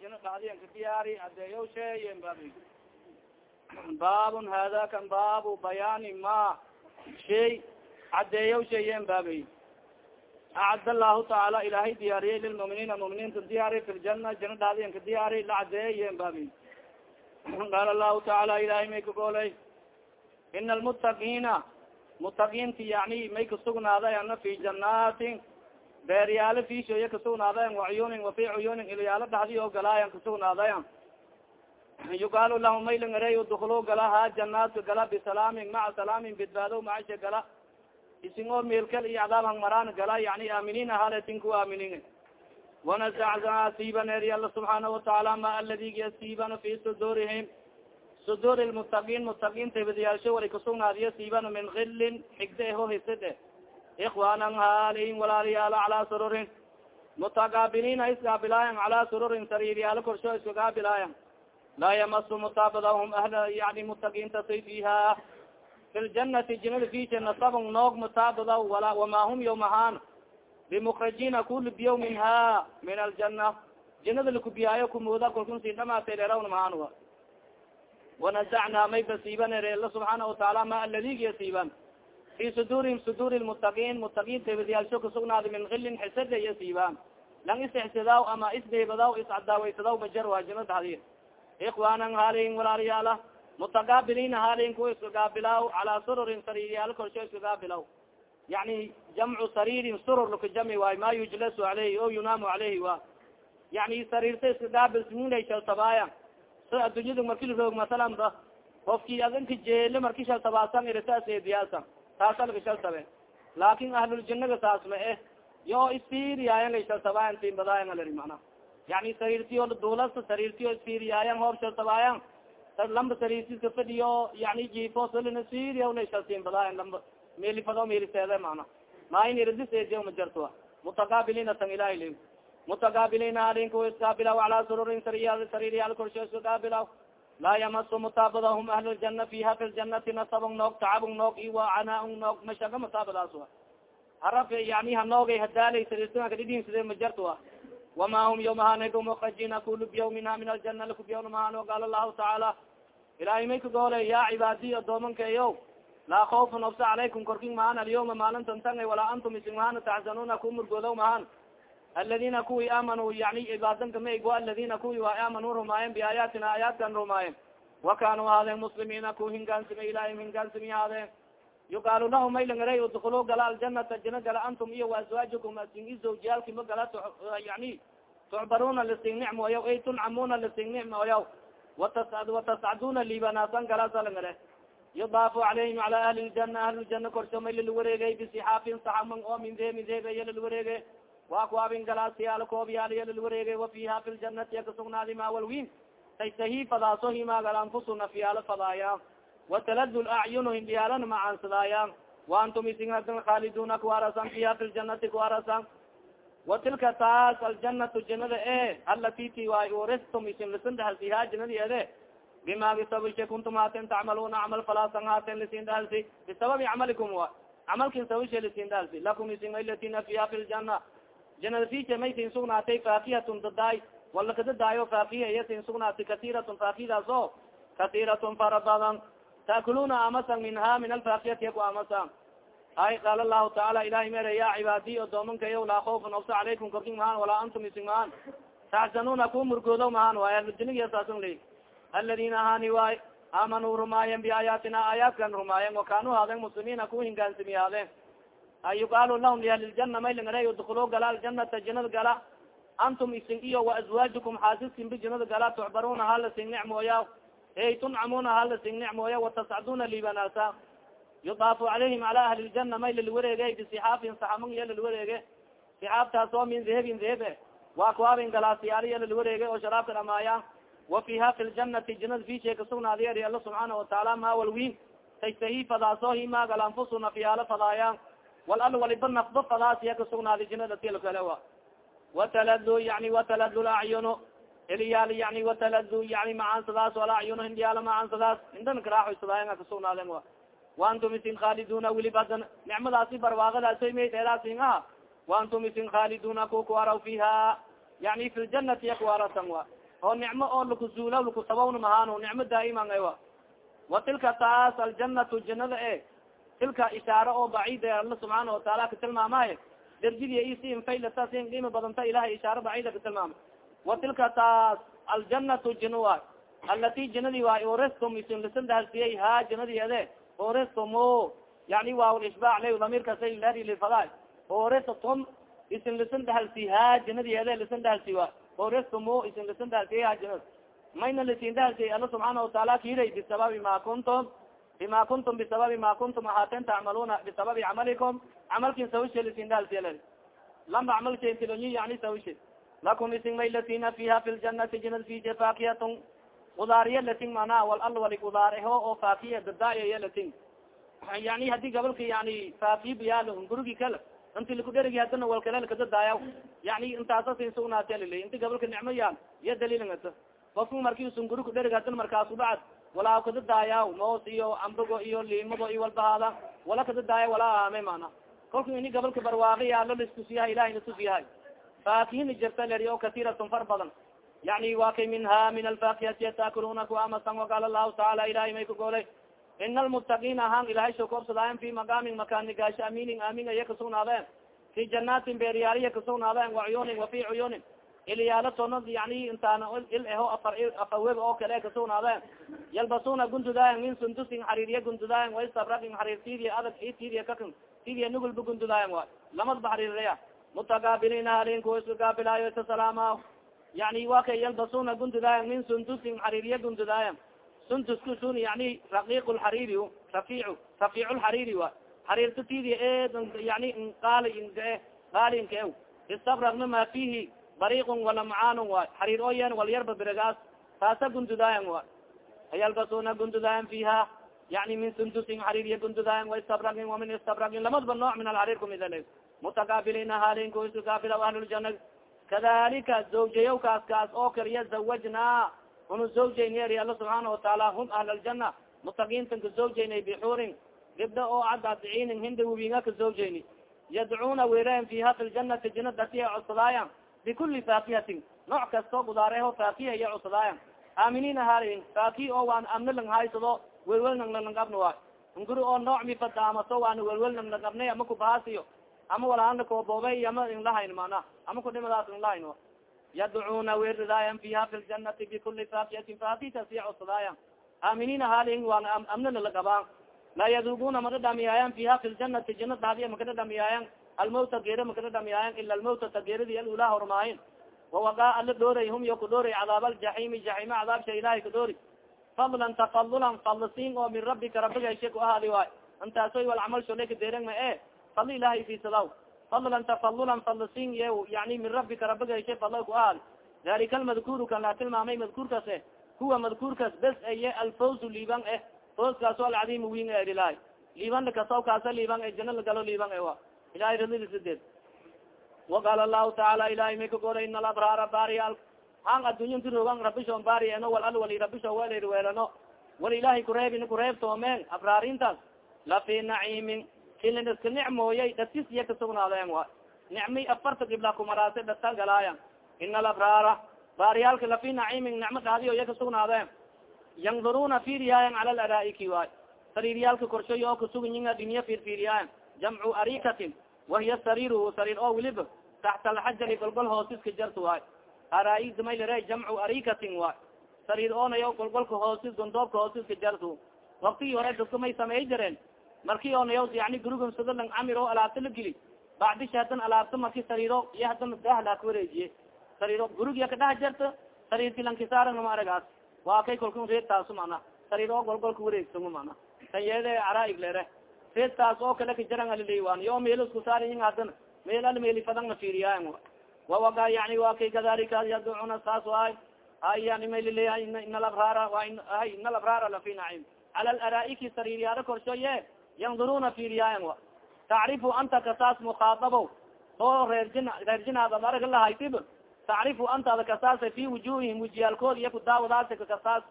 ljanati jina dhadiyan ka diyaari adeeyaw sheeyen babi baabun hada kan baabu bayaani ma shay cadeeyaw sheeyen babi acad allahu tacaala ilaahay diyaariyey lilmuminiina muminiinta diyaari fi ljana jina dhadiyan ka diyaari la cadeeyen babi qaala lahu tacaala ilahay may ka goolay ina almutaqiina mutaqiinti yani may kasugnaaday ana fi janaatin beeryaalo fiishoya kasugnaaday wacuyunin wafi cuyunin ilyaalo dhadi oo galaayan kasugnaaday yuqaalu lahu may langarey dukulo gala ha janaatka gala bisalaamin maca salaamin bidbaado macasha gala. Isin oo meelkal iyo cadaab hangmaraan gala yani aaminiin ahaletin ku aaminin wanazacna siibaneeri alla subxaana watacaala ma aladigi siibana fi sudurihim sudur lmutaqiin mutaqiin tabadiyaalsho wali kasugnaadiyo siibana min hilin xigde eho hiside ikwanan haalin walaaliyaalo calaa sururin. Mutaqaabiliina isgaabilaayan calaa sururin sariiryaalo korsho iskagaabilaayan laa yamasu mutaabadahum ahla yani mutaqiinta say fiha fi ljanati jinada fisha nasabon noog mutaabadaw wala wama hum yawmahaan bimukrajina kulibiyaw minha min aljana jinada lakubiyaayo kumooda kalkun si dhamaatay dheerawn mahaan wa. Wanazacna may basiiban ela subxaana wataala ma aladigiya siiban fi sudurihim sudur lmutaqiin mutaqiin tabadiyaalsho kasugnaada min hilin xisada iyo siiban lang isxisadaw ama isdeebadaw iscadawaysadaw bajar waajino dhadi ikwanan halin walaaliyaala mutaqaabiliina halin kuwa iskagaabilaw calaa sururin sariiryaal korsho iskagaabilaw yani jamcu sariirin surur lakajami waay ma yujlasu aleyhi o yunaamu aleyhi wa yani sariirta iskagaabil sminashaltabaaya so addunyada marki laroog masalan ba qofki adinka jeele marki shaltabaasan irsaasediyaasa taasa laga shaltabe. Laakin ahluljanaga saas ma eh. Yo isfiiriyaayan lay shaltabaayan timbadaayan alari mana yani sariirtiyo duulasa sariirtiyo isfiiriyaayan hoob shaltabaayan. Lamba sariirtiska fadhiyo yani jifo solina siriya lay shaltimbadaayan lamba melifado meliseede mana maain irdisediya ma jarto mutaqaabiliina tan ilahi le mutaqaabiliina alinku iskaabilaw calaa sururin sariya sariiryaal korsho iskagaabilaw laa yamasu mutaabadahum ahlu ljana fiha fi ljanati nasabon noog tacabon noog iwa canaaun noog mashaga mutaabadaas a haraf yani hanoogay hadaalay sariirta kadhidhinside ma jarto a wama hum yomahanagumakajina kulubiyaw minha min aljana lakubiyaw mahano qaala lahu tacaala ilahay may kagoole ya cibaadiy adoomankayo laa kaufun obsa calaykum korkin mahan alyawma maalintan tanga walaa antum ising mahana taxsanuna ku murgoodaw mahan aladina kuwi aamanuu yani cibaadanka ma igwa aladina kuwi waa aamanuu rumaayen biaayaatina aayaadkan rumaayen wakanuu haadeen muslimiina ku hingaansime ilahi hingaansimi haadeen yuqaalu lahu maylangara udkulo gala aljanata jina gala antum iyo waaswaajikum asin i zawjiyaalki ma gala yani tucbaruna lising nicmoyaw ay tuncamuna lising nicmoyaw watascaduna liibanaasan galasa langare yudaafu calayhim cala ahli ljana ahliljana korsho may lalawareegay bisixaafin saxaman oo min de min deebaya lalawareege waakwaabin galaasiyaal koobyaaliya lalawareege wa fiha fi ljanati ya kasugnaadi mawalwin taytahi fadaaso himaagal anfusu nafyaalo fadaaya wataladu lacyunu hindiyaalana macaansadaaya wa antum isingadan khaaliduna kuarasan fiha fi ljanati kuarasan wa tilka taas aljanatu janada e alati ti waay uristum isin lisin dhahalsiha janadi ede bima bisababshe kuntum haaten tacmaluna camal falaasan haaten lisin dhahalsi bisababi camalikum wa camalkin sababshe lisin dhahalsi lakum isin ilatina fiha fi ljana janada fisha may sin sugnaatay faakihatun dadaay wala kadadaayo faakiha iya sin sugnaatay katiratun faakidaas o katiratun fara badan taakuluna amasan minha min alfaakiyati yaku amasan ay qaala lahu tacaala ilahi mere ya cibaadiy odoomankayo laa kaufun obsa calaykum korkin mahaan walaa antum ising mahaan taxsanuna ku murgoodo mahaan waay aljinigsaasun li aladina ahani waay aamanuu rumaayen biaayaatina aayaadkan rumaayen wakanuu haaden muslimiina ku hingaansimi haadeen ay yuqaalu lahum liahliljana maylangare udkulo gala aljanata janada gala antum ising iyo waazwaajukum xaasiskinbi janada gala tucbaruna hala sing nicmooya ey tuncamuna hala sing nicmooya watascaduna liibanaasa yudaafu calayhim cala ahli ljana may lalawareege bisixaafin saxaman iya lalawareege sixaabtaas oo min dehebin dehebe waa kuwaabin galaasiyaaliya lalawareege oo sharaabka dhamaaya wa fiha fi ljanati janada fishe kasugnaadiya ri alla subxaana watacaala mawalwin taytahi fadaaso himaagal anfusu nafyaalo fadaaya wal al waliba nafdo fadaasiya kasugnaadi janada tilkalewa wataladu yani wataladu lacyunu ilyaal yani wataladu yani macaansadaas alacyunu hindiyaala macaansadaas hindan karaaxoysadaaya kasugnaadeen wa waantum isin khaaliduna wilib hadan nicmadaasi barwaaqadaasay may dheeraasin aha waantum isin khaaliduna ku kuaraw fiha yani fi ljanati yakwaalatan wa oo nicmo oo lakuzuula lakusabawna mahaan nicmo daa'iman wa wa tilka taas aljanatu janada e tilka ishaare oo bacida alla subxaana wataala ka tilmaamaye derjidiya isiin faylata sin qiima badanta ilahay ishaare bacida ka tilmaamay. Wa tilka taas aljanatu jina waay alati janadi waay orestum isin lisan dahalsiyey ha janadi ade orestumo yani waa isbaac le damirkasa lari lifada orestum isin lisan dahalsi ha janadi ade lisan dahalsi waay orestumo isin lisan dahalsiyey ha janad mayna lisin dahalsiyey alla subxaana wataala kiiday bisababi ma kuntum bima kuntum bisababi ma kuntum ahaaten tacmaluna bisababi camalikum camalkin sawishe lisin dahalsiya lamba camalshentilonyi yani sawishe lakum isin maylatina fiha fi ljanati janad fije fakiyatun kudaariya latin mana wal al oo fakiya dadaayo latin yani haddii gabalka yani fakiy biyaal gurigi kale inti lakudherigi hadana wal kale lakadadaaya yani intaasa sin sugnaatl inti gabalka nicmo yaal iya daliilngata kofku marki usun guri kudherig hadana markaasu bacd walaa kadadaaya moos iyo ambogo iyo liimado iyo walbahaada. Wala kadadaaya wala aame mana kolka ini gabalka barwaaqi yaalo laiskusiyahay ilahay natusiyahay faakihina jirta leri o katiratun far badan. Yani wa kay minha min alfakihati yatakuluna kuamasan waqaala lahu taala ilahay may kagoolay ina almutaqiina ahaan ilahay sho koobsadaayen fi maqaamin makaani gaasho aminin aamin iya kasugnaadeen fi janaatin beeriyaaliya kasugnaadeen wacuyunin wafi cuyunin ilyaalo toona yani intaana il eho afar afarweb oo kale kasugnaadeen yalbasuna gundudaayen min sundusin xariiriya gundudaayen waistabragin xariirtiidiya adag itiidiya kakan tidiya nugulba gundudaayen waay lamadba xariiraya mutagaabiliina halin kuwa isku gaabilaayo isasalaama yani wa kay yalbasuna gundudaayan min sundusin xariiriya gundudaayan sundusku sun yani raqiq lxariiri rafiic rafiic lxariiri wa xariirta tidi e yani qaali inkae qaali inka ew istabragna ma fihi bariqun wala macaanun waay xariir oo yen wal yarba biragaas taasa gundudaayan wa. Yalbasuna gundudaayan fiha. Yani min sundusin xariiriya gundudaayan waistabragin wamin istabragin lamadba nooc min alxariir kumidale mutagaabiliina halin ku isu gaabila ahluljana kadalika zawjayow kaas kaas oo kaliya zawajnaa unu zawjayneri alla subxaana wataala hum ahl aljana mutaqiintan ka zawjaynay bixuurin gibda oo cadadiciinin hinda wibinga ka zawjayni yadcuuna weereen fiha fi ljanati jina codsadaayan bikuli faakihatin nooc kasto gudaareho faakiha iya codsadaayan aaminiina halin faaki oo waan amna lang haysado welwel nang nguri oo nooc mifadaamaso waana welwel nang lagabnay ama kubahaasiyo ama walaana kooboobay ama inlahayn mana ama kudhimadaas inlahayn yadcuuna weeridaayan fiha fi ljanati bikuli faakiyatin faakitasiya codsadaayan aaminiina halin waan amnana lagabaan laa yaduguna makadhamiyaayan fiha fi ljanati jana daadiya makadadhamiyaayan almawta geera makadadhamiyaayan ila almawta tageeradi alula hormaayin wawagaa ala dhooray hum yo kudhooray cadaab aljaxiimi jaxiima cadaabsha ilahay kadhoori fadlan tafadulan fadlasiin oo min rabbika rabbiga she ku ahaadi waay intaasoy wal camal sholay kadeerang ma e fadli ilahay fiisadaw fadlan tafadulan fadlasiin ye yani min rabbika rabbiga she fadla ku ahaadi dalika almadkuuru kan laa tilmaamay madkuurkaas eh huwa madkuurkaas bes eye alfawzu liiban eh fawskaaso alcadiim win e ilahay liiban lakasaw kaasa liiban e jana lagalo liiban e wa ilahay radidisideed waqaala lahu tacaala ilahay may ka goray ina alabraara baariyaal han addunya nti rogan rabishon baari eno wal al wali rabisho welir weelano wal ilahay kureebin kureebtoomeen abraarintaas la fi naciimin kilin iska nicmooyay datis iya kasugnaadeen wa nicmi afarta gibla kumaraase data galaayan ina alabraara baariyaalka lafi naciimin nicmo dhaadiyo iya kasugnaadeen yanduruna fiiriyaayan cala laraaiki waay sariiryaalka korshoy oo kasuginyiga dhinya fiirfiiriyaayan jamcu arikatin wahiya sariiruhu sariir oo weliba taxta alxajari golgol hoosiska jarta waay. Araaidmaylare jamcu arikatin waay. Sariir oonayo golgolka hoosis gondoobka hoosiska jartu. Waktigii hore dadka may samey jireen. Marki oonayo yani lang camir oo alaabta la geli. Bacdisha hadan alaabta marki sariiro iyo hadan dahla ka wareejiye. Sariiro gurigiya kadhaha jarta sariirti lankisaarama aragaas. Waa kay kolka reedtaasu mana sariir oo golgolka wareegsamo mana tan yeede caraaig lere reedtaas oo kale kajaran alileywan yo meel isku saariyin hadan meel al meeli fadangna fiiriyaayan wawaga yani wa kay kadalika yadcuna saas ay ay yani maylilea ina alabraara ay ina alabraara lafi nacim cala laraaiki sariiryaaro korshoye yanduruna fiiriyaayan wa tacrifu anta kasaas mukhaadabo oo reerjin reerjinaad ad arag lahaytib tacrifu antaada kasaasa fi wujuhihim wujiyaalkood iyo kudaawadaasa kasaas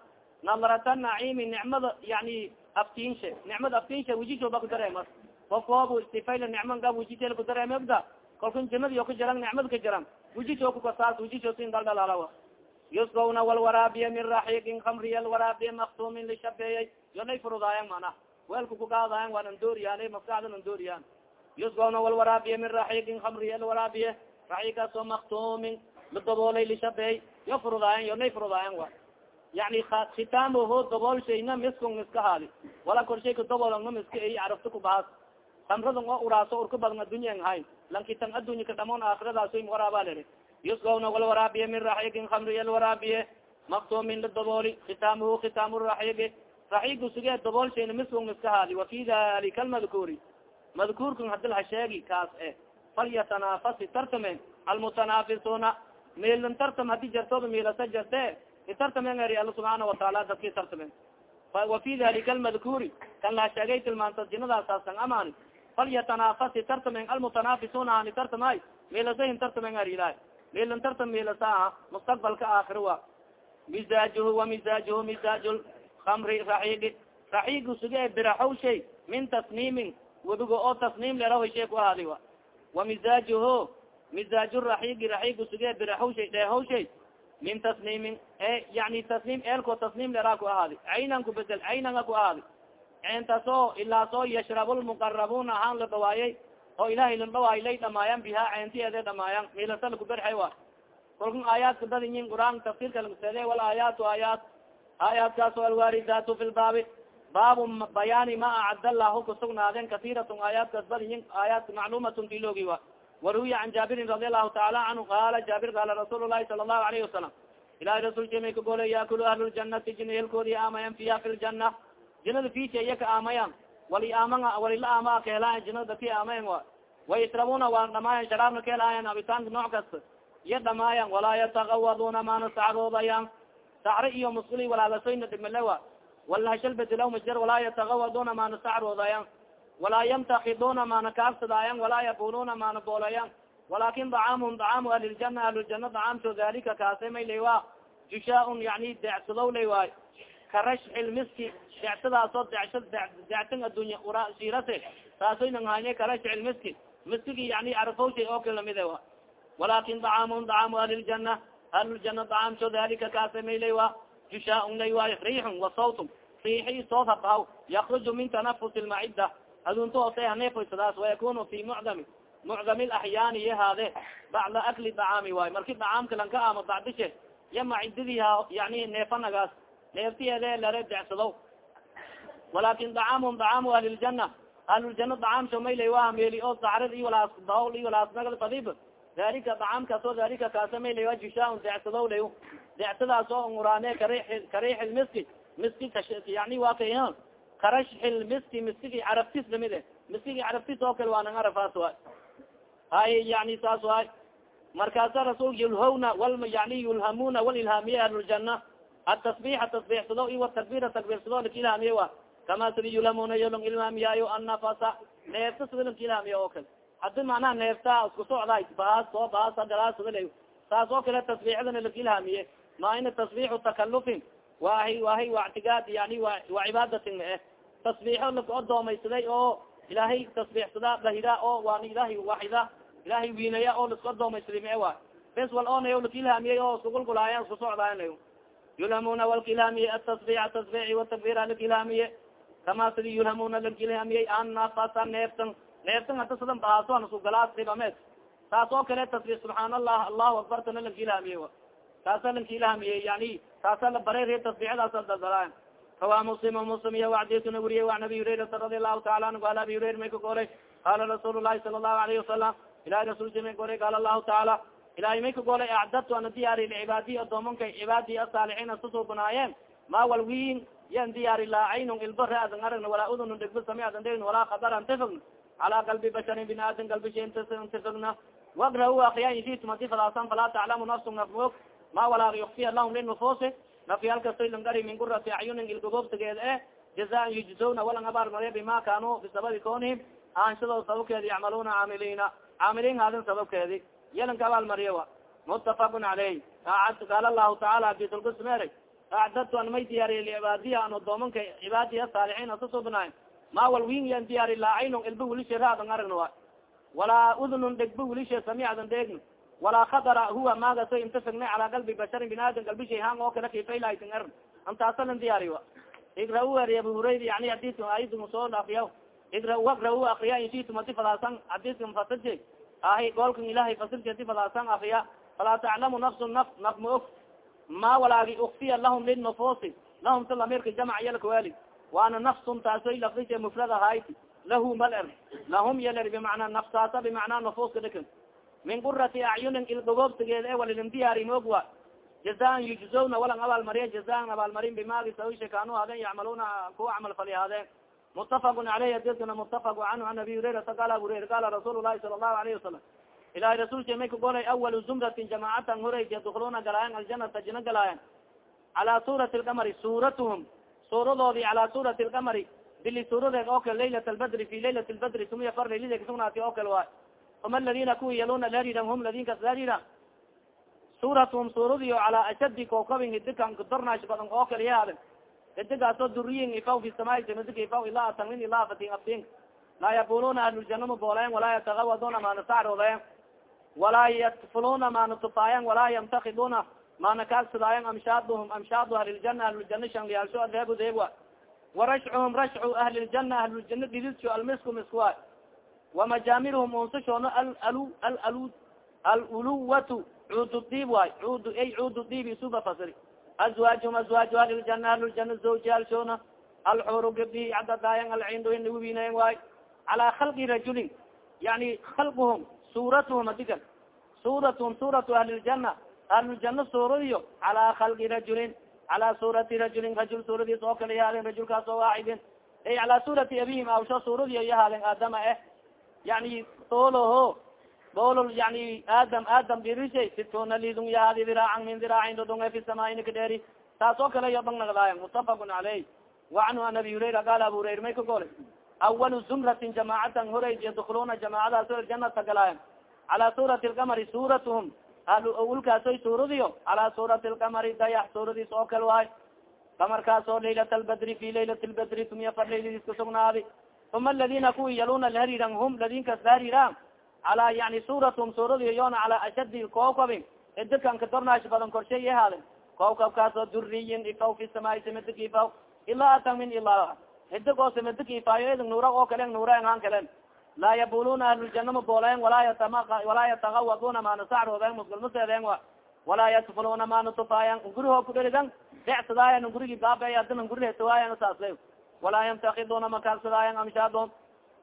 nadrata naciimi nicmada yani aftiinshe nicmada aftiinshe wujishoba kudareemas ofkoobu istifayla nicman gab wujiteel kudareemebda kalkun janadi o ka jaran nicmad ka jaran wujisho kukasaas wujisho sin daldalaalawa yusgawna walwaraabiya min raxiiqin kamriya waraabiya maktumin lishabeeyay yonay furudaayan mana weelka kugaadayan waan andooriyaan maskaxdan andooriyaan yusgawna walwaraabiya min raxiiqin kamriya waraabiya raxiigaasoo maktumin ladaboolay lishabeey yo furudaayan yonay furudaayan wa yani khitaamho daboolshayna miskon miska haadi wala korshay kadaboolna miska ay carabta kubahaas kamradan oo uraaso urka badan addunya hayn lankitan addunya ka dhamoon aakhiradaas waraabaa liri yusgawna wal waraabiye min raxiigin kamriya waraabiye maktumin ladabooli khitaamuhu khitaamu raxiigi raxiigu suge daboolshayna miskon miska haadi wafi dalika almadkuuri madkuurkan hadil ha sheegi kaas e falyatanafasi tartamen almutanaafisuuna meelan tartam haddii jartooba meelasa jarte itartamen eri alla subxaana wataala dadki tartamen wafi dalika almadkuuri kan la sheegay tilmaanta jinadaasasan amaani falyatanafasi tartamen almutanaafisuuna hani tartamay meelasahin tartamen eri ilahi meelan tartam meelasaha mustaqbalka aakhira wa misaajuhu wa misaajuhu misaaju kamri raxiigi raxiigu suge biraxow shay min tasniimin. Webigo oo tasniim lerahoy shay ku ahaadi wa wa misaajuhu misaaju raxiigi raxiigu suge biraxow shay dheehow min tasniimin e yani tasniim eelko tasniim leraa ku ahaadi. Caynan ku bedel caynanga ku ahaadi. Ceentaasoo ilaasoo yashrab lmuqarabuna ahaan la dhawaayay oo ilahay lan dhawaay lay dhamaayan biha ceentiede dhamaayan milasa lakuberxa wa kolkan aayaadka badinyin quraan tafsirka lakusede wal aayaatu aayaat. Aayaadkaaso alwaaridaatu fi lbaabi baabu bayaani ma acad lahu kusugnaaden kasiratun aayaadkaas badinyin aayaadka macluumatun tiloogi wa waruwiya can jaabirin radi allahu taala canhu qaala jaabir qaala rasuul lahi sala allahu alayhi wasalam ilahi rasulka may kagole yaakulu ahluljanati jina helkoodi aamayan fiha fi ljanna jinada fiisha iya ka aamayan wali aama walila aama kahelaayan jinada daki aamayan wa way israbuna waan dhamaayan sharaabna kahelaayan abitaanka nooc kasta iya dhamaayan walaa yatagawaduna maana sacroodayan sacre iyo musuli walaalasoyna dhimalewa walahashal bedelaw majar walaa yatagawaduna maana sacroodayan walaa yamtakiduna maana kaabsadaayan walaa yabuluna maana boolayan walakin dacaamuhum dacaamu ahliljana ahluljana dacaamto dalika kaase may lay wa jushaa-un yani deecsadow lay waayo ka rashxi lmiski decsadaasoo decsan addunya shirase taasoynan hayne ka rashxi lmiski miskigi yani arafowshay oo kale lamide wa walakin dacaamuhum dacaamu ahliljana ahluljana dacaamto dalika kaase may lay wa jushaa-un lay waayo riixun wa sawtum riixi sood habahaw yakruju min tanafusi lmacida adunta ose haneefoysadaas wayakunu fi mucdami mucdam laxyaani yahaade bacda akli dacaami waayo marki dacaamka lanka aamo bacdishe ya macidadiha yani neefanagaas neeftiyeede lare decsado walakin dacaamhum dacaamu ahliljana ahluljana dacaamsho maylay waa meeli oo sacrad i walaas dawl i walaas nagal fadib dalika dacaamkaas oo dalika kaasa maylay waa jushaa decsado lay decsadaas oo nguraane kari kariix lmiski miski yani waa kay karashxil miski miskigi carabtis lamide miskigi carabtis oo kale waa nang arafaas waay. Hay yani saas waay. Markaasa rasul yulhawna wal yani yulhamuna walilhaamiye ahluljana atasbixa tasbixsado i watakbira takbirsado laka ilhaamiye wa kama sidi yulhamuna yolong ilhaamiyaayo annafasa neefta sida lanka ilhaamiye oo kale. Hadi macnaha neefta isku socday baas soo baasa galaasada saas oo kale tasbixadana laka ilhaamiye ma ina tasbixu takalufin wahy wahay wa ctigaad yani wa cibaadatin ma eh. Tasbixo laka odoomaysaday oo ilaahay tasbixsada dahira oo waan ilahay waxida ilahay wiinaya oo laska odoomaysaday ma wa. Bes wal onayo laka ilhaamiyey oo iskugulgulaayan isku socdaayanayo yulhamuna walka ilhaamiye atasbix tasbici watakbira laka ilhaamiye kama sidi yulhamuna laka ilhaamiyey annafasa neeftan neeftan hada sadan baaso isku galaas dhibameed taas oo kale tasbix subxaan allah allahu akbartana laka ilhaamiye taasa lanka ilhaamiye yani taasa la baray re tasbixadaasa daldalaayan rawa muslim muslim iya wacdisuna wuriye wa abi hurairata radi allahu taala anhu ala abi hurayra may ka golay qala rasuul lahi sala allahu alayhi wasalam ilahi rasulka may golay qaala allahu taala ilahay may ka golay acdadtu ana diyaari lcibaadiy adoomankay cibaadi asaalixiin asasuubanaayeen ma wal wiin yan diyaari laa caynun ilbare adan aragna walaa udunun dhegba sami adan dhegn walaa kadar an tafagna calaa qalbi basharin bini aadan galbisha intafagna wagra akriya inshitum haddii falaasan falaa taclamu nafsu naf moog ma walaa yukfiya lahum linufusi nafyaalkasoy langari min gurati acyunin ilgogoobtageeda eh jazaan yujzawna walang abaar mariya bima kanuu bisababi konihim aanshado sababkeedi yacmaluna caamiliina caamiliin haadin sababkeedi yalanka abaal mariya wa. Mutafaqun caleyh qaala lahu tacaala bisulkusmeeray acdadtu an may diyaariya licibaadiya an odoomanka cibaadiya saalixiin asusubnaay ma wal win yan diyaari laa caynun ilba wilishe raadan aragna wa. Walaa udunun dhegba wilishe samiadan dheegna walaa khadara huwa magaso intasagna calaa qalbi basharin binaadam galbi shayhaan oo kale kifaylaytin er antaasalan diyaari wa. Igra-u eri abu hurayra yani hadis ayadum soo akriya igra agra-u akriya inshitum hadi fadaasan hadiska mufasirje ahi goolkan ilahay fasirti hadi fadaasan akriya falaa taclamu nafsu naf naf ma og ma walaagi ukfiya lahum linnufusi lahum sa lamirka jamac yalkawali waana nafsun taasoy lafdishe mufrad ahayti lahu mal er lahum yaler bimacnaa nafsaasa bimacnaa nufuska dhikan min qurati acyunin ildogoobsigeed e walilin diyaari moogwa jazaan yujzowna walang abaalmariya jazaan abaalmarin bimaagi sawisha kaanu haadeen yacmaluna kuwa camal fali haadeen mutafaqun aleyh adeskana mutafaqu canhu an abi hurairata qala abu hurayra qala rasuul lahi sala allahu alayhi wasalam ilahay rasulka may kagolay awalu zumratin jamaacatan horeyt yadkuluna galaayan aljanata jina galaayan cala suurati lqamari suuratuhum suuradoodi cala suurati lqamari bili suuradeed oo kale laylat albadri fi laylat lbadri sumiya far laylide kasugnaati oo kale waay uma aladina kuwa yaluna laridan hum ladinkas larida suuratuhum suuradiyo calaa ashadi kokabin hidikan kudornaash badan oo kale yahaden hidigaasoo duriyin ifaw fi samai samidika ifaw ilaa tangmin ilaa fatin aftin laa yaquluna ahluljana ma booleen walaa yatagawaduna maana sacroodeen walaa yatfuluna maana tufaayan walaa yamtakiduna maana kaagsadaayan amshaaduhum amshaadu ahliljana ahluljana shangliyaalsho adeegu deegwa warashcuhum rashcu ahliljana ahluljana dhidisho almisku miskuwa wamajaamiruhum unsashoona aluluwatu cuud diib waay cuud ay cuud diib isuba fasiri azwaajhum azwaaju ahliljana ahluljana zawjiyaalshoona alxuru gabdihi cadadaayan alcindoina wibinayan waay calaa khalqi rajulin yani khalquhum suuratuhum adigan suuratuhum suuratu ahliljana ahluljana suuradiyo calaa khalqi rajulin calaa suurati rajulin rajul suuradiis oo kale yahaalen rajulkaas oo waaxidin ay calaa suurati abihim awsho suuradiyo yahaalen aadama eh yani dooloho doolol yani aadam aadam dirishay situna lidun yahaadi diraacan min diraacin dodonge fi samaaini kadheeri taas oo kale yo bang nagdaayan mutafaqun caleyh wacanhu an abi hurayra qaala abu hurayra may ka golay awalu zumratin jamaacatan horay yadkuluna jamaacadaas janata galaayan calaa suurati lqamari suuratuhum ulkaasoy suuradiyo calaa suurati lqamari dayax suuradiis oo kale waay qamarkaasoo laylat albadri fi laylat lbadri tumiya far layladiis kasugnaadi uma aladina kuwi yaluna lahariran hum ladinkas lahariran calaa yani suuratuhum suuradiyo yoona calaa ashadi kookabin idikan kadornaash badan korshay ihaaden kookabkaasoo duriyin ifaw fi samaai simidik ifaw ilaa atan min ilaa hidig oo simidik ifaayo idin nuura oo kale nuura han kalen laa yabuluna ahluljana ma booleen walaa yatagawaduna maana sacroodeen musgulmaseedeen wa walaa yatfuluna maana tufaayan gurihoo kudheridan decsadaayan gurigi baabe adina gurihetawaayan saasle walaa yamtakiduna makaagsadaayan amshaadon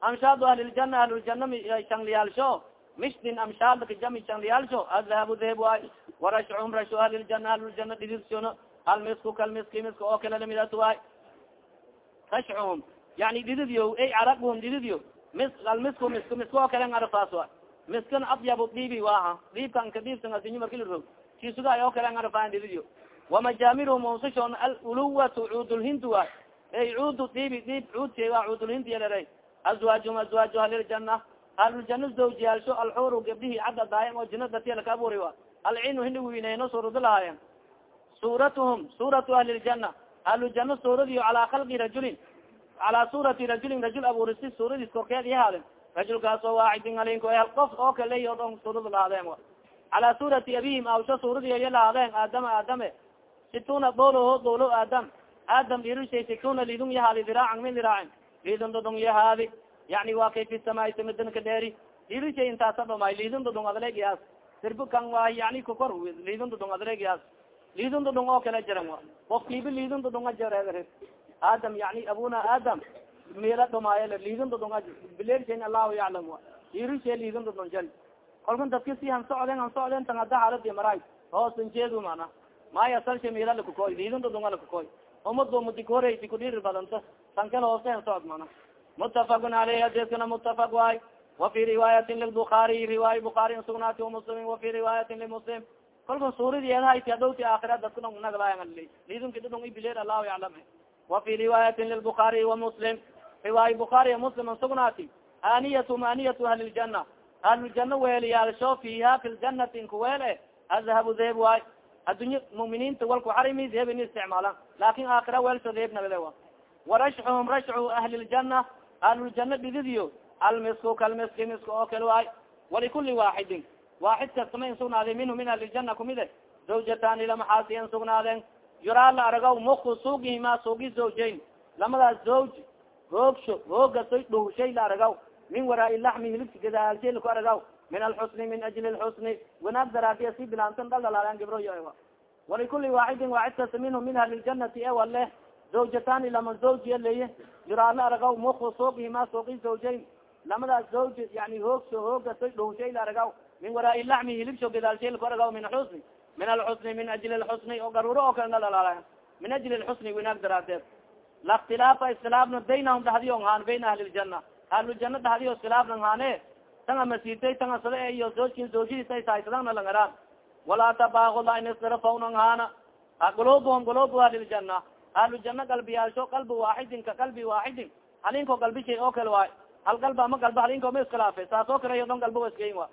amshaadu ahliljana ahluljana shangliyaalsho mishdin amshaadka jami shangliyaalsho adhahabu deheb waay warashcum rasho ahliljana ahluljana dhididsono almisku kalmiski miska oo kale lamidat waay rashcuhum yani dhididyo ay caraguhum dhididyo mis almisku misk miska oo kale ngarafaas miskan adyabu dhiibi waaha dhiibkan ka dhiibsan adinyo marki la rog kisugaay oo kale ngarafaan dhididyo wamajaamiruhum unsashon aluluwatu cuudulhindu waay ay cuudu dhiibi dhiib cuudse waa cuudulhindu yalere azwaajum azwaaju ahliljana ahluljana zawjiyaalsho alxuru gabdihi cadda daayan oo jinadatiala ka aburi wa alcinu hini wineyno suurado lahaayen suuratuhum suuratu ahliljana ahluljana suuradiyo calaa khalqi rajulin. Calaa suurati rajulin rajul abuurisi suuradiis korkeed ihaadin rajulkaasoo waacidin halinko hal qof oo kale o dhan suurada lahaadeen wa. Calaa suurati abihim awsho suuradiyo ya lahaadeen aadama aadame situna dooloho doolo aadam aadam dhirishay situna lidun yahaadi diraacan min diraacin lidun dodon yahaadi yani waa kay fi samaai samidan ka dheeri dhirishay intaasa dhomay lidun dodon adlegiyaas sirbu kan waa yani kakor lidun dodon adlegiyaas lidun dodon oo kale jiran wa qofkiiba lidun dodon ajar aadam yani abuna aadam mela dhomaayo lidun dodon a bilershan allahu yaclam wa dhirishay lidun dodon jal kolkan dadka si han socden han socden tan hadda xaaladi maraay hoosan jeedu mana maya salsha mela lakukoy lidun dodon a lakukoy umado mudik horeysi kudhiri badanta tan kale hoose han socod mana mutafaqun aleyh hadiskana mutafaq waay wafi riwaayati lilbukaariy riwaaya bukaari sugnaati muslimin wafi riwaayati limuslim kolka suuradieedahaysi adhowti aakhira dadka dhong naglayan lidunki dhadhong ibileer allahu yaclam wafi riwaayati lilbukaariy wamuslim riwaaya bukaari muslim sugnaati aniyatu aniyatu ahliljana ahluljana weeliyaalsho fiha fi ljanati inkuweele adhabu deheb waay addunya muminiinta walku xarimi deheb in isticmaalan laakin aakhira weelsho deheb nagale wa warashcuhum rashcu ahliljana ahluljana dhididiyo almisku kalmiski miska oo kale waay. Walikuli waaxidin waaxid kasta ma in sugnaaday minhu min ahliljana kumide zawjatani lamaxaasi in sugnaadeen. Yuraa la aragaw muku suugihima suugi zawjayn. Lamadaas zawj hoogsho hoogasoy dhuhshay la aragaw. Min waraai laxmi hilibka gadaalshay laku aragaw min alxusni min ajli lxusni wanaag daraadiya si bilaantan dhaldhalaalan gibro yo walikuli waaxidin waaxid kasta minhu min ahlijanati e wale zawjatani lama zawjiya leye yuraa la aragaw muku suugihima suugi zawjayn lamadaas zawj yani hoogsho hoogasoy dhuhshay la aragaw min waraai laxmi hilibsho gadaalshay laku aragaw min xusni min alxusni min ajli lxusni oo garuuro oo kale dhaldhalaala min ajli lxusni wanaag daraadeed la اktilaafa iskhilaafna baynahum dhahdiyo haan bayna ahli ljana ahluljana dhahdiyo iskhilaafna haane tanga masitay tanga sada iyo zoojkin zoojadiis ay saaysadana langaraan walaa tabaaguda in isdarafawna haana gulubuhum gulubu ahliljana ahluljana galbiyaalsho qalbi waaxidin ka qalbi waaxidin halinko galbishay oo kale waay hal galba ama galba halinko ma iskhilaafay saas oo kale yo dhan galba iskayin wa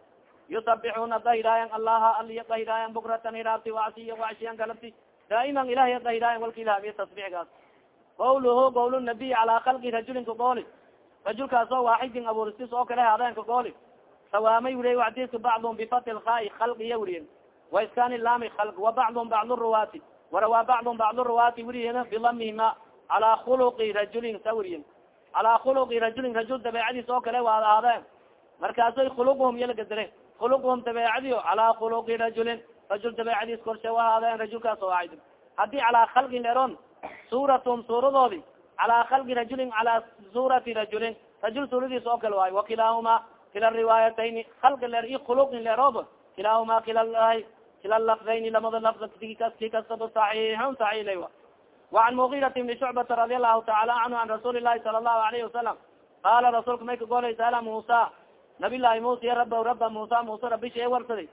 yusabixuna dahiraayan allaha aliya dahiraayan bukratan hiraabti wacsiya wacshiyan galabti daa'iman ilahiy dahiraayan walka ilahamiya tasbiixgaas qawluhu qawl nabiy calaa khalqi rajulin kagooli rajulkaas oo waaxidin abuuristis oo kale haadeen kagooli sawaamay wuriye wadiska bacdum bifati lkhaai khalqiya wuriyen waiskani lami khalq wa bacdum bacd ruwaati. Warawaa bacdum bacd ruwaati wuriyen bilamihima calaa khuluqi rajulin sa wuriyen calaa khuluqi rajulin rajul dabeecadiis oo kale waa ahaadeen. Markaasoy khuluqhum yalagadire khuluqhum dabeecadiyo calaa khuluqi rajulin rajul dabeecadiis korshe ahaadeen rajulkaas oo waaxidin haddii calaa khalqin leron suuratum suuradoodi ala khalqi rajulin ala surati rajulin rajul suradiis oo kale waay wakilaahuma kila riwaayatayni halqi leer i khuluqin leerob kilaahuma kila kila lafdayni lamada lafd ki kastaba saxiixun saxiix lay wa waan mugirat ibni shucbata radi allahu taala canhu an rasuuli lahi sala allahu alayhi wasalam qaala rasuulka may kagolay saala musa nabi lahi musa ya rabaw raba musa musa rabish e warsaday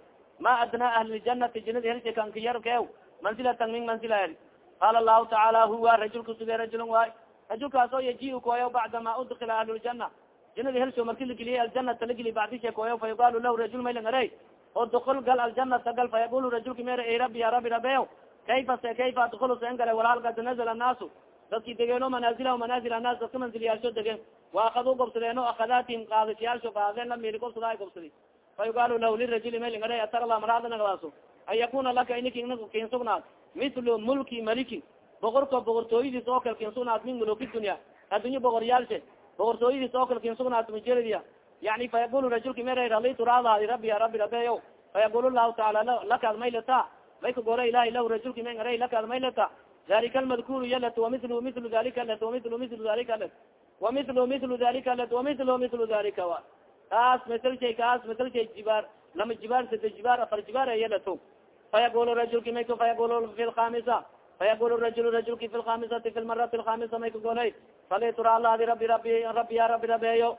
ma adnaa ahli ljanati jinada hersi kankiyarkew mansilatan min mansila heri qaala allahu tacaala huwa rajul kusuge rajulun waay rajulkaas oo yaji koyo bacdama udkila ahluljana jinada helsho marki lageliye aljanata lageli bacdishe koyo fa yuqaalu lahu rajul maylan are o dukul gal aljanata gal fa yaqulu rajulka mer e rabi ya rabi rabeo kayfa se kayfa adkulu sen gale walaalkad nazl annaasu? Dadki degeeno manaazilah manaazil annaas dadka manziliyaalsho degen waakaduu gobsadeeno akadaatihim qaadashiyaalsho qaadeen lamiri gobsada ay gobsadi fa yuqaalu lahu lirajuli maylan are atarla maraadanagadaaso an yakuna laka iniki kin sugnaad mithlu mulki maliki boqorka boqortooyadiis oo kale kin sugnaad min muluki dunya. Addunya boqoryaalshe boqortooyadiis oo kale kin sugnaad majerdia yani fa yaqulu rajulka mer ralitu raadaadi rabi rabi rabeyo fa yaqul lahu taala lakaad maylata may ka gore ilahi lahu rajulka may ara lakaad maylata dalika almadkuru yalat wamithlu mithlu dalika lat wamithlu mithlu dalika lat wamithlu mithlu dalika lat wamithlu mithlu dalika wa. Kaas masal shay kaas masal shay jibaar. Lama jibaar sade jibaar afar jibaar yalato fayaqul rajulki may fayaqul fi lkamisa fayaqul rajul rajulki fi lkamisati fi lmarati lkamisa may kagolay falitura aladi rabi rabi rabi ya rabi rabeyo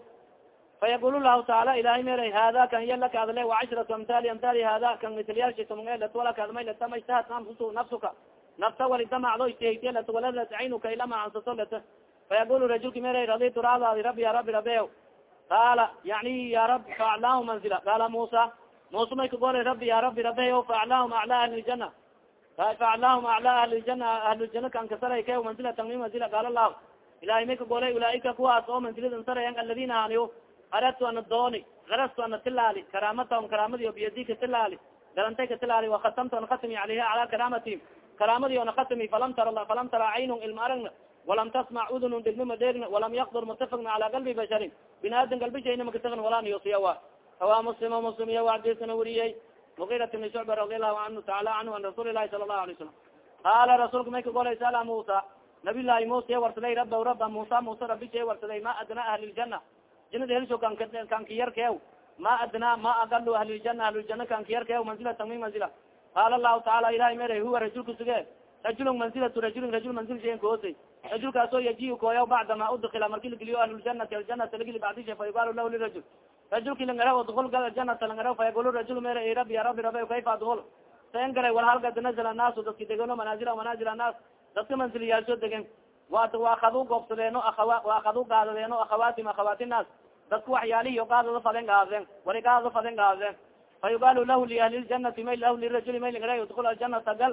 fayaqul lahu taala ilahay mera hada kan yalaka adle wacashratu amtali amtali hada kan ma ishtahat nafsu nafsuka nafta walidamacdo ishtihaytiya lata waladat caynuka ilama ansato lata fayaqul rajulki mera raditu raadadi rabi ya rabi rabeyo qaala yani ya rab faaclahu manzila qaala musa musa may kagolay rabi ya rabi rabeyo faaclahum aclaa ahli ljana faaclahum aclaa ahli ljana ahluljana kan kasaray ke mansilatan min manzila qaala lahu ilahay may kagolay ulaaika kuwaas oo mansiladan sarayan aladina haniyo aradtu ana dooni garastu ana tilaali karaamatahum karaamadiyo biyadi ka tilaali garantay ka tilaali wakatamtu an khatmi alayha cala karaamatihim karaamadi ona khatmi falam tara falam tara caynun ilma aragna walam tasmac udunun degmama dheegna walam yakdur mutafaqna cala qalbi basharin bini aadan galbishayna makatagn walaa niyosiya wa hawa muslim muslim iya wacdisana weriyey mugirat bni shucba radi allahu anhu taala canhu an rasuuli lahi sala allahu alay salam qaala rasuulka may kagolay sala musa nabi llahi musa warsaday raba raba musa musa rabisha warsaday ma adna ahli ljana janada helsho kankiyarkeew ma adna ma agalu ahliljana ahluljana kankiyarkeew mansilatan min manzila qaala lahu taala ilahi mere huwa rajulka suge rajulun mansilatu rajulin rajul mansil shayan kahoosay rajulkaasoo yaji kooya bacdama udkila marki lageliyo ahluljanati aljanata lageli bacdisha fa yuqaalu lahu lirajul. Rajulki langara udkul gal aljanata langara fa yaqulu rajul mere i rabi ya rabi rabe kayfa adkul saen garay wal halgad nazl annaasu dadki degeno manaazila manaazil annaas dadka mansiliyaalsoo degen wat waakadu goobsadeeno aaa waakadu gaadadeeno akhawaatim akhawaati naas dadka waxyaalihi gaadada faden gaadeen wali gaadada faden gaadeen fa yuqaalu lahu liahli ljanati may lahu lirajuli maylingare udkul aljanata gal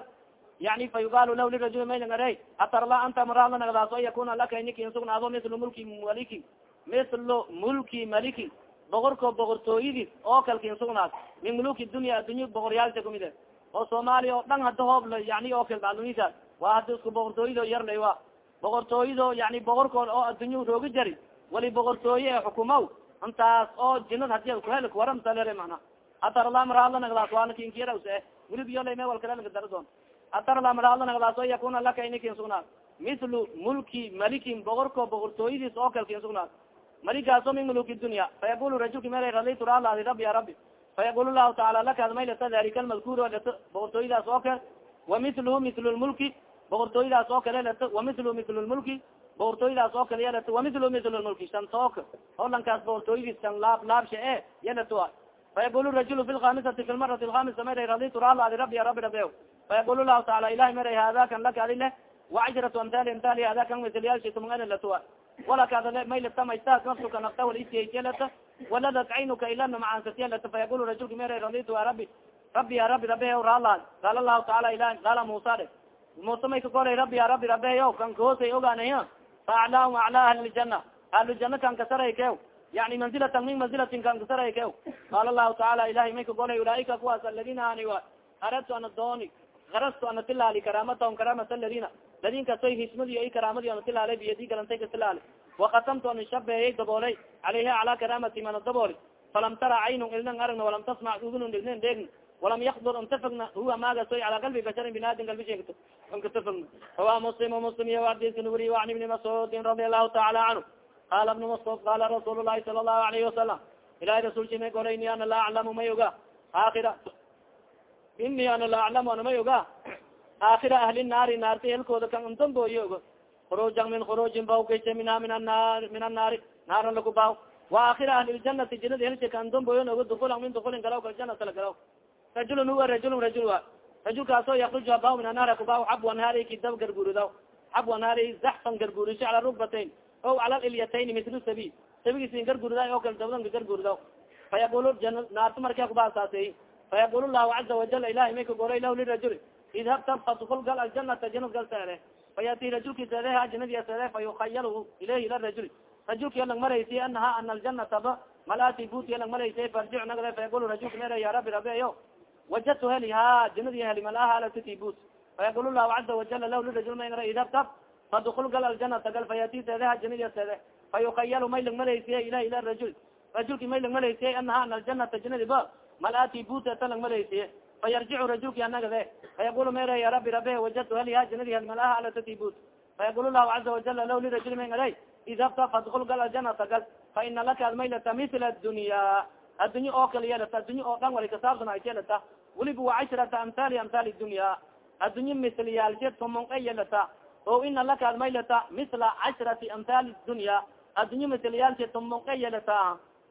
yani fa yuqaalu lahu lirajuli maylingare atarla anta maraadla nagdaas o yakuna laka iniki insugnaado mislu mulki maliki mislu mulki maliki boqorko boqortooyadiis oo kalkin sugnaad min muluki dunya addunya boqoryaalsa kumid e oo soomaaliya oo dhan hada hoob yani oo kal bacdunisa waa hada isku boqortooyado yarlay wa boqortooyado yani boqorkood oo addunya rooga jari wali boqortooye e xukumaw intaas oo jinad hadi kuhel waramtalere mana atarlamarahadlanagdaas waana kinkiyaraws e wilib yolay me wal kalelka dara doon atarlamarahadlanagdaas o yakuna laka inikin sugnaad mithlu mulki malikin boqorko boqortooyadiis oo kal kin sugnaad malikaaso min muluki dunya. Fayaqulu rajulka mel raditu raalaadi rabi ya rabi fayaqul lahu taala lakaad maylata dalika lmadkur lata boqortooyadaas oo kale. Wamithluhu mithlu lmulki boqortooyadaas oo kale lata wamithlu mithlu lmulki boqortooyadaas oo kale yalata wamithlu mithlu lmulki shantook holankaas boqortooyadiis shan laab laabsha e yalatua fayaqul rajul fi lkhamisati fi lmarati lhamisa mara raditu raalaadi rabi ya rabi rabe fayaqul lahu taala ilahi mara hadakan laka adi leh wacjratu amtali amtali hadakan milyaalshituman latua walakadale maylatamaystas nafsuka nafta walisiyayselata waladat caynuka ilana macaansatiyalata fayaqul rajulka mera raditu ya rabi rabi ya rabi rabe raalaad qaala lahu taala ilah qaala musa de musa may ka koray rabi ya rabi rabeyo kan kahoosay ogaanay faaclaahum aclaa ahli ljana ahluljana kan kasaray kew yani manzilatan min manzilatin kan kasaray kew qaala lahu taala ilahay may ka golay ulaaika kuwaas aladina ani wa aradtu ana dooni arastu ana tilaali karaamatahum karaamat aladina ladin kasoy hismadi i karaamadi ana tilaalay biyadi galantay katilaali wakatamtu ana shabeeyay daboolay calayha calaa karaamati mana dabooli falam tara caynun ilnan aragna walam tasmac ugunun ilnan dheegna walam yakdur antafagna huwa maagasoy calaa qalbi basharin binaadin galbisheegto ankatafagna rawa muslim muslim iyo adiskan wuriy an ibni mascuudin radi allahu taala canhu qala ibnu mascuud qala rasuul lahi sala allahu alayhi wasalam ilahay rasulki may gorayni ana la aclamu may oga aakira ini ana la aclamu ana may oga aakira ahli naari naarta helkooda kan andamboyo ogo khurujan min khurujin bawkaysa minha min anar min annaari naaran laku baw wa aakira ahli ljanati jinada helsha kan andamboyon ogo dukulan min dukulin galaw kaljanata la galaw rajulun huwa rajulun rajul wa rajulkaasoo yakruju habaw min annaar kubaw xabwa naari kidab garguuridaw xabwa naari zaxfan garguurisho cala rukbatayn o cala lilyatayn mitlu sabi sabigiisin garguuriday oo kale dabdanka garguuridaw fayaqulu naarta markaa kubaasaasey fayaqul lahu caza wajal ilahi may ka goray lah lirajuli idhab tabfadkul gal aljanata janad gal seede fayati rajulki seedeha janadiya seede fa yukhayal ilayhi ila rajuli rajulki alang maraysi anaha ana aljanata ba malati buti alang maraysi farjic nagde fayaqul rajulka mera ya rabi rabeyo wajadtu heli ha heli malaha alatiti but fayaqul lahu caza wajal lah lirajul mayra idhab tab fadkul gal aljanata gal fayati seedeha janadiya seede fa yukhayal may lang maraysiye ilayhi ila rajul rajulki may lang maraysiye anaha ana aljanata janadi ba malati buti ata lang maraysiye fayarjicu rajulki anagade fayaqul mera ya rabi rabe wajadtu heli ha janadi hel malaha alatiti but fayaqul lahu caza wajal lah lirajul mayra idhabta fadkul gal aljanata gal fa ina laka admaylata mila dunya addunye oo kale yeelata addunye oo dhan wali kasaabsan ay yeelata weliba wa cashrata amhali amhali dunya addunye misliyaalshe tomonka yeelata o ina laka admaylata mila cashrati amhali dunya addunye misliyaalshe tomonka yeelata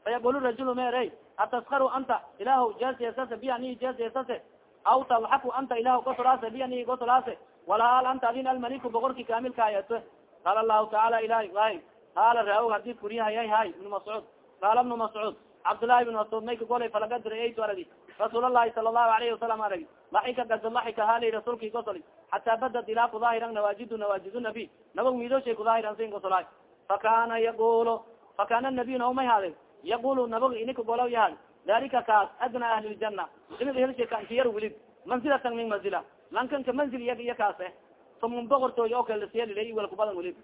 fayaqul rajul mere ataskaru anta ilahu jeesyeesase biani jeesyeesase aw talxaku anta ilahu gosolaase biani gosolaase walaal anta adin almaliku boqorki kaamilkaayato qaala lahu taala ilahi ay qaala ra haddii kuriyahayay hay ibnu mascuud qaala ibnu mascuud cabdillaahi ibn mascuud may kagolay falagadrayaytu aragi rasuul lahi sala allahu alayhi wasalam aragi laxika gada laxika hali rasuulki gosoli xataa badad ilaa kudaahiran nawaajidu nawaajidu nabi. Nabag miidoshay kudaahiran sin gosolaay fakana yaqulu fakana nabiy naumay haade yaqulu nabag inika golaw yahay dalika kaas adna ahli ljana jinada helsha kankiyar wilib mansilatan min manzila. Lankanka manzil iyaga iya kaas eh tumun boqortooy oo kale lasiyalilay wal kubadan wilib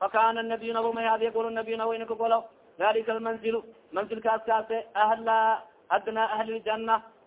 fakana nabiy nabo may haade yaqulu nabiy nawo inika golaw. Dalika almanzilu. Manzilkaas kaase ahla adna ahli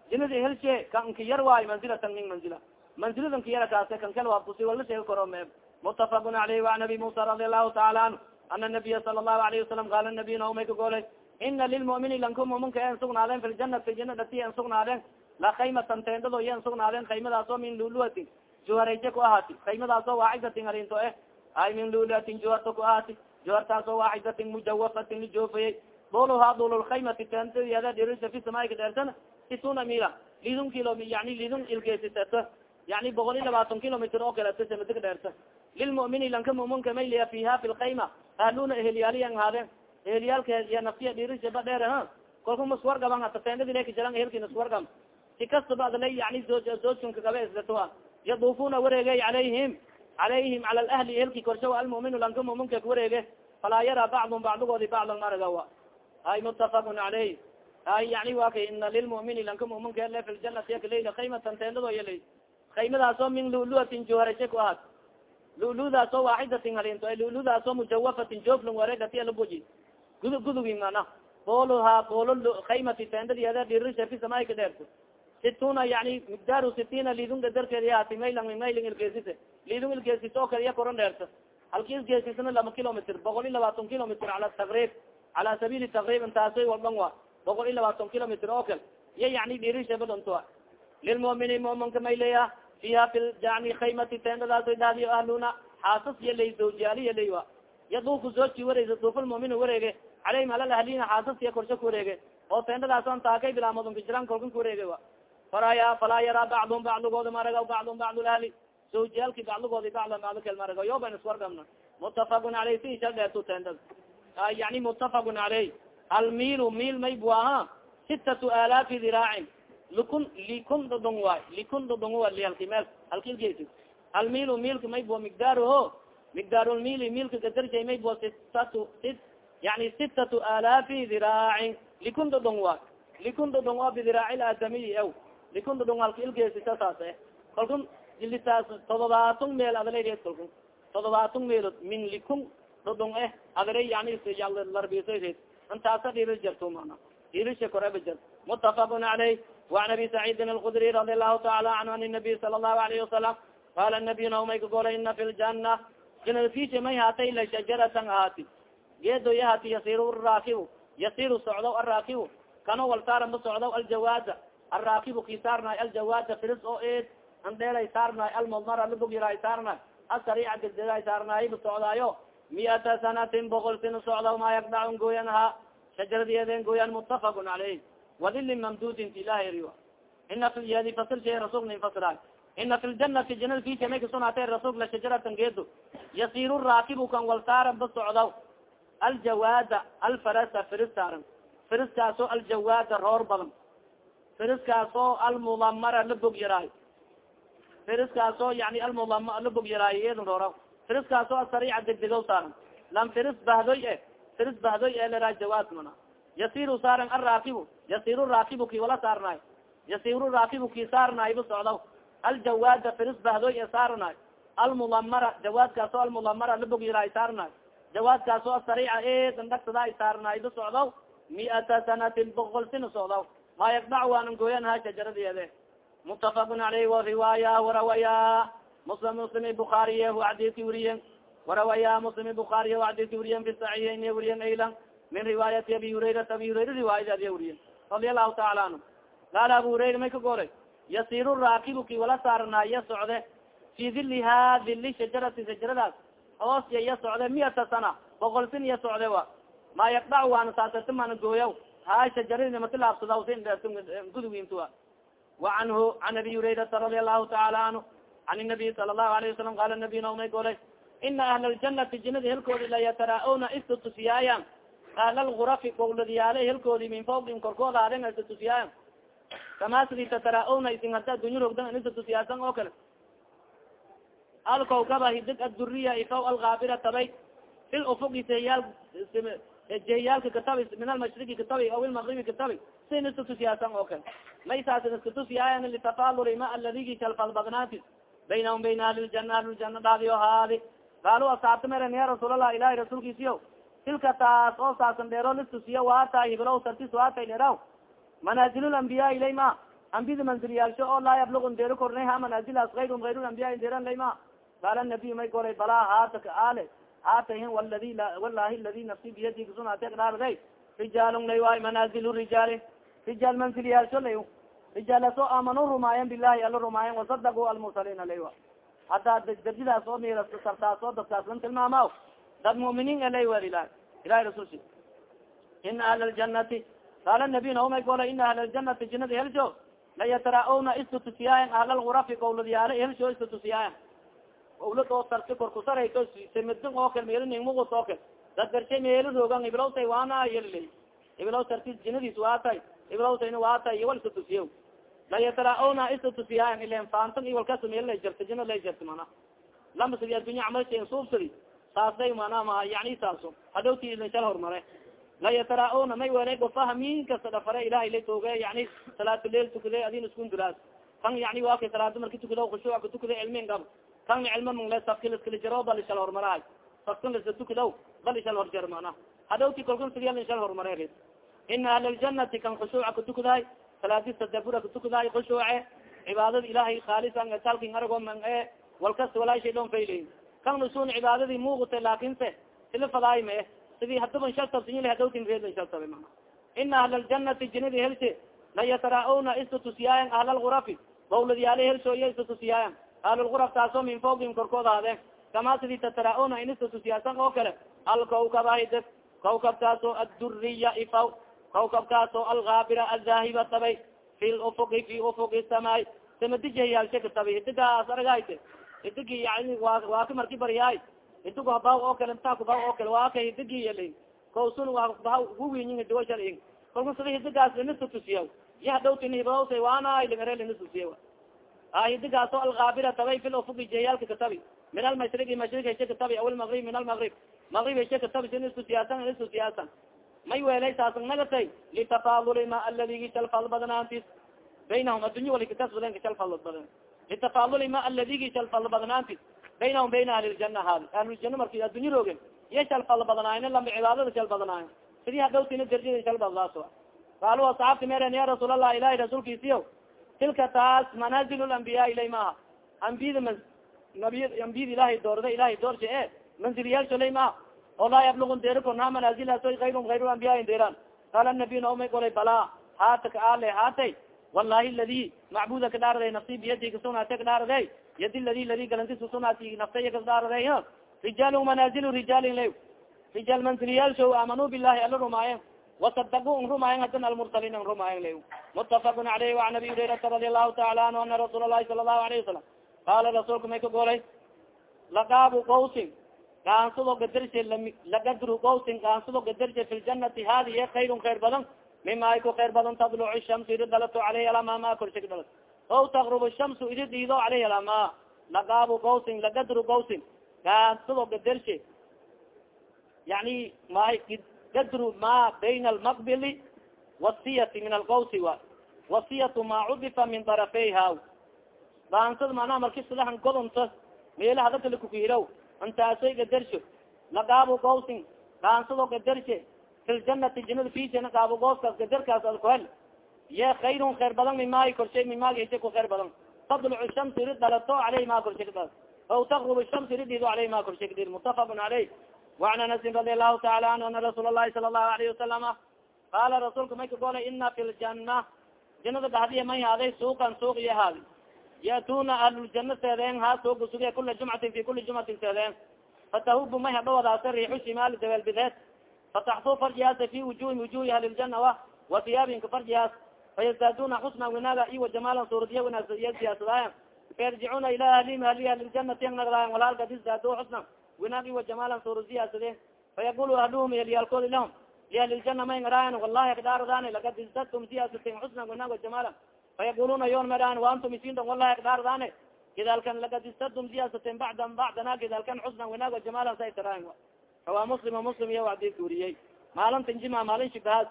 jinada helshe kanka yar waayo manzilatan min manzila. Manziladan ka yara kaase kan kal waa kusi wala sheega karo me. Mutafaqun alayhi wa nabi musa radi allahu taala anhu. Ana nabiya sala allahu alayhi wasalam qaala nabiy na may ka golay ina lilmumini lanku muminka en sugnaadeen fi ljanati jina dati en sugnaadeen la kaymatan teendado yan sugnaadeen kaymadaasoo min luluatin juharayje ku ahaati kaymadaasoo waacidatin arinto eh. Ay min luluatin juharta ku ahaati juhartaasoo waacidatin mujawafatin lijoofayey duluhaa dululkaymati teendayada dhirisa fi samaayka dheertana situna mila lidun kilo yani lidun ilgeesiseto yani boqol iyo labaatan kilomitr oo kaleeto samadig dheerta lilmumini lanka muminka mayliya fiha fi lkayma ahluna ehelyaaliyan haadeen eheliyaalka iya naftiya dhirisaba dheer ha? Kolka maswargaban hata teendadi leka jaran ehelki naswargam si kastaba adla yani zoojkunka gabe islatoa yadufuna wareegey calayhim calayhim cala lahli ehelki korsha almuminu lanka muminka kawareege falaa yara bacdum bacdigoodi bacdan maragawa. Ay mutafakun caleyh ay yani wa kay ina lilmumini lanka muminka le fi ljanati yakaleyla kaymatan teendado yaley kaymadaasoo min luluatin juharashe ku ahaad. Luludaasoo waaxidatin halinto ay luludaasoo mujawafatin jooflon waregati alabuji gudu gudugin mana. Booluha boolo kaymati teendadi ada dhirisha fi samaay ka dheerto situna yani migdaaru sitina lidunga darteed yaati maylan min maylin ilgeesise. Lidung ilgeesis oo kale iya koran dheerta halki isgeesisna lama kilometr boqol iyo labaatan kilometr cala takrib cala sabiili takrib intaasoy walban wa boqol iyo labaatan kilometr oo kale. Iya yani dhirishabadontoa lilmumini muminka mayleya fiha fi yani kaymati teendadaasay daadiyo ahluna xaasas yalay zawjiyaali yalay wa yaduufu zooji wareega duufulmumin wareege caleyhim alal ahlina xaasaskiya korsho ku wareege oo teendadaason taakay bilaamadon fijiran kolkan ku wareege wa faraya falaa yaraa bacdum bacdigooda maragaw bacdum bacd ahli. Zawjiyaalki bacdigoodi bacda bacdi kel maraga yoban iswargamna mutafakun aleyh si isha teendada yani mutafakun caleyh almiilu miil may bu aha sitatu alaafi diraacin. Likun likun dodong waay. Likun dodong wa lihalki meel halkilgesi almiilu miilka may bua migdaarho migdaarulmiili miilka gadarjay may bua sitatu sit yani sitatu alaafi diraacin. Likun dodong waay. Likun dodong o bidiraaci aadamiyi ew. Likun dodong halka ilgeesisa saas e kalkun jilisaas todobaatun meel adaleed kalkun todobaatun meelod min likun dodong eh adare yani larbisoreed intaasa dhiilis jarto mana dhiilisha koreba jart mutafaqun caleyh waan abi رضي alkudri radi allahu taala canhu an nabiy sala allahu alayhi wasalam qala nabiyunamay kagola ina fi ljana janalkisha may haatay la shajaratan ahati geedo ya hati yasiru araakibu yasiru socdow araakibu kano walsaaran ba socdow aljawaada araakibu ki saarnaay aljawaada filis oo ed andheelay saarnaay almudmara labog yaraay saarnaay asariica degdegaay saarnaayiba socdaayo miata sanatin boqol sino socdow maa yakdacun gooyan ahaa shajaradieden gooyan mutafakun caleyh wadili mamdudin ilahi riwa ina fi yadi fasil shay rasul nin fasiraay ina fi ljanati janada fika may kasunaatay rasul la shajaratan geedo yasiru raakibu kan wal saaran ba socdaw aljawaada alfarasa firis saaran firiskaasoo aljawaada roor badan firiskaasoo almudamara la bog yaraayo firiskaasoo yani almudam la bog yaraayo iyadin roora firiskaasoo asariica degdegow saaran. Lam firis bahdoy e firis bahdoy e leraa jawaad mana yasiru saaran araakibu yasiru raakibu ki wala saarnaay yasiru raakibu ki saarnaay bu socdaw aljawaada firis bahdoy e saarnaay almudamara jawaadkaasoo almudamara la bog yaraay saarnaay jawaadkaasoo asariica eedan dhagsadaa saarnaay bu socdaw miata sanatin boqol sina socdaw maa yakdac waanan gooyanha shajaradeede mutafakun aleyh wariwaaya warawaya muslim muslim bukaariye adiki wuriyen warawaya muslim bukaariye adiki wuriyen fi saxiixayn wuriyen aylan min riwaayati abi hurayrata abi hurayra riwaayadi adiya wuriyen radia allahu taala anhu qaala abu hurayra may ka goray yasiru raakibu ki wala saarnaaya socde fi diliha dili shajarati shajaradaas hoos ya iya socde miata sana boqol sin iya socde wa ma yakdac waana saasarta mana gooyaw ha shajaradi matilaabsadaw gudugimtua وanhu an abi hurayrata radi alahu taala anhu an nabiy sala lahu alayh wasalam qaala nabiyna umay golay ina ahla ljanati jinada helkoodi layatarauna istatusiyaayan ahla lgurafi bowladyaale helkoodi min fawqin korkooda aden istatusiyaayan kama sidi tatarauna isin hadda addunya rogdan istatusiyaasan oo kale alkow gaba hidig adduriya ifaw algaabira tabay fil ufuqi seeyaal jeyaalka katabi min almashriqi katabi aw ilmagribi katabi sin istatusiyaasan oo kale maysaasin istatusiyaayan litafaaluri ma aladigi kalfalbadnaatis baynahum ljana ahliljana dhaadiyo haadi qaalu asaabta meren ya rasuulallah ilahi rasuulkiisiyo tilka taas oo saasan dheero listusiya waata hibilow sartis waata dheeraw manaazilu lambiyaa ilayma ambida manzilyaalsho oo laa yablugun deero kornay ha manaazilaas ayrum ayr lambiya deeran layma qaala nabiy may goray balaa haataka ale haatahin waladi walahi ladi nafsi biyadi kusunaate dhaarday rijaalun lay waay manaazilu rijaali rijaal manzilyaalsho lay rijaalaso aamanu rumaayan bilahi ala rumaayan wasadagu almursaliina lay wa hadda darjidaas oo miras sartaas oo dadkaas lan tilmaama dad mu'miniin alay wa ilah ilahi rasulsi ina ahla ljanati qaala nabiy naumay gola ina ahla ljanati jinada helsho la yatara-una istutusiyaayan ahla lgurafi gowladyaale helsho istutusiyaayan gowlad oo sarti korkusarayto simidin oo kale meelo ningmugus oo kale. Dad garshay meelo roogan iblawtay waana yalilay iblaw sarti jinadiis waatay iblawtayna waatay iyo wal istutusiya la yatara-una istutusiyaayan ilen faantan iyo walkas meel lay jarta jina lay jarta mana lama sidi addunya camal shay suubsadi saasday mana ma yani saaso hadhowti idin shal hormare la yatara-una may welay gofaha min kasta dhafare ilahay la tooge yani salaatulail tukade adin iskun duraas kan yani waa kay salaada marki tukado khushuuc ka tukada cilmin gab kan cilma nungle safkilaskala jaro bal ishal horumarahay safkan lasa tukadaw bal ishal horjar mana hadhowti kolkan sigyal ishal horumare ina ahla ljanati kan khushuuca katukadahay salaadi tadabura katukadahay khushuuce cibaadada ilahay khaalisa talkin arago man e walkasta walaashay dhon fayli kan nusun cibaadadii muuqata laakinse sila fadaay sidii hadaban shaltabsinyil hadowtin reedban shaltabe maa ina ahla ljanati jinadi helse la yatara-una istatusiyaayan ahla lgurafi bawladyaale helsooya istatusiyaayan ahlulguraf taasoo min fawgin korkood ahaade kama sidii tatara-una in istatusiyaasan oo kale alkawkabahide kawkabtaasoo adduriya ifaw kawkabkaasoo algaabira azaahiba tabay fi lufuqi ufuqi samaay samadijahiyaalshe ka tabay hidigaas aragayte. Hidigi yani wa waa ka marki baryaay hidig habaw oo kale intaa kubaw oo kale waa ka hidigi yali kawsun waa huwinyin hidiwashalin kalku sida hidigaas linisa tusiya ya hadhowtin hibawsa waana lingare linisusiya a hidigaasoo algaabira tabay fi lufuqi jahiyaalka katabi min almashriqi mashrig heshe katabi aw lmagrib min almagrib magrib. Heshe katabi sin isku siyaasan isku siyaasan may weelay saasan nagatay litafaduli ma aladigi shalfal badnaantis baynahum addunya walikasbaden kashalfal badan litafaduli ma aladigi shalfal badnaantis baynahum bayna ahliljana haadi ahluljana marki addunya roogen iya shalfal badnaayn lamba cibaadada shal badnaayo sidii hadhowtina darjada shal badlaaso qaalu asxaabti meren ya rasuul allah ilahi rasuulkiisiyo tilka taas manazil lambiyaa ilay maaha ambiyada nabiy ambiyada ilahay doorda ilahay doorsha e. Manziliyaalsho lay maaha oo laa yablugun deerikona manaazilaso ayrum ayr ambiyaa deeran qaala nabiy naomay golay balaa haata ka ale haatay. Wallahi ladi macbuda ka dhaaraday nafsi biyadi kasugnaate ka dhaaraday yadi ladi ladi galantis kasugnaati naftaya kas dhaaraday rijaal manaazilu rijaalin lay rijaal manziliyaalsho aamanuu bilahi ala rumaayen wasadau n rumaayen hadan almursalin n rumaayen lay mutafaqun aleyh waan abi hurairata radi allahu taala anhu ana rasuul lahi sala allahu alayhi wasalam qaala rasuulka may ka golay laqaabu qawsin gaansado gadarse lagadru qawsin gaansado gadarse fi ljanati hadiye kayrun khayr badan. Mima ay ku khayr badan tadluc shamsu idi dhalato aleyhi alama ma korshag dhalat o tagrub shamsu idi diido aleyhi alama laqaabu qawsin lagadru qawsin gaansado gadarse yani ma gadru ma bayna almaqbili wasiyati min alqawsi wa. Wasiyatu ma cudifa min darafeyha gaansada manaa marki sidahan godonto meela hadakala kukuhiraw intaasoy gadarsho laqaabu gawsin gaansado gadarshe fi ljanati jinada fisana qaabo gooskaas gadarkaas alkuhel ye kayrun khayr badan mimaay korshay mimaag heshe ku khayr badan tadlucu shamsi iri dhalato aleyh ma korshe kadhaas aw tagrub shamsi iri diido aleyh ma korshe kadhir mutafaqun caleyh وan anasin radi allahu taala anhu ana rasuul الlahi sala الlahu alayhi wasalama qaala rasuulka may ka golay ina fi ljana jinada dhahdiya may haaday suuqan suuq iyo haadi yatuna ahluljana seedeen ha suuga suge kula jumcatin fi kuli jumcatin seedeen fatahubu may hadhawadaasa riixu shimaali dabeel bideed fataxfu farjihaasa fi wujuhi wujuhi ahliljana wa wa tiyaabinka farjihaas fayazdaduna xusna winaaga iyo wajamaalan suuradiya wanaagsa iya siyaasadaaya fayarjicuna ila ahlim ahli ahliljannati ang nagdaayan walaalka disdaado xusna winaag iyo wajamaalan suura siyaasade fayaqulu ahluhum elyaalkoodi lahum liahliljana may ngaraayan wallahi kadaaradaan lakad izdadtum siyaasatin xusna winaag wajamaalan fayaquluna yon maran waantum isin dong wallahi kadaaradaan gidaalkan lakad istadtum siyaasatin bacda bacdana gidaalkan xusna winaag wajamaalan say taraayan rawaa muslim muslim iya wadiska weriyey maalinta jima maalin shibahaad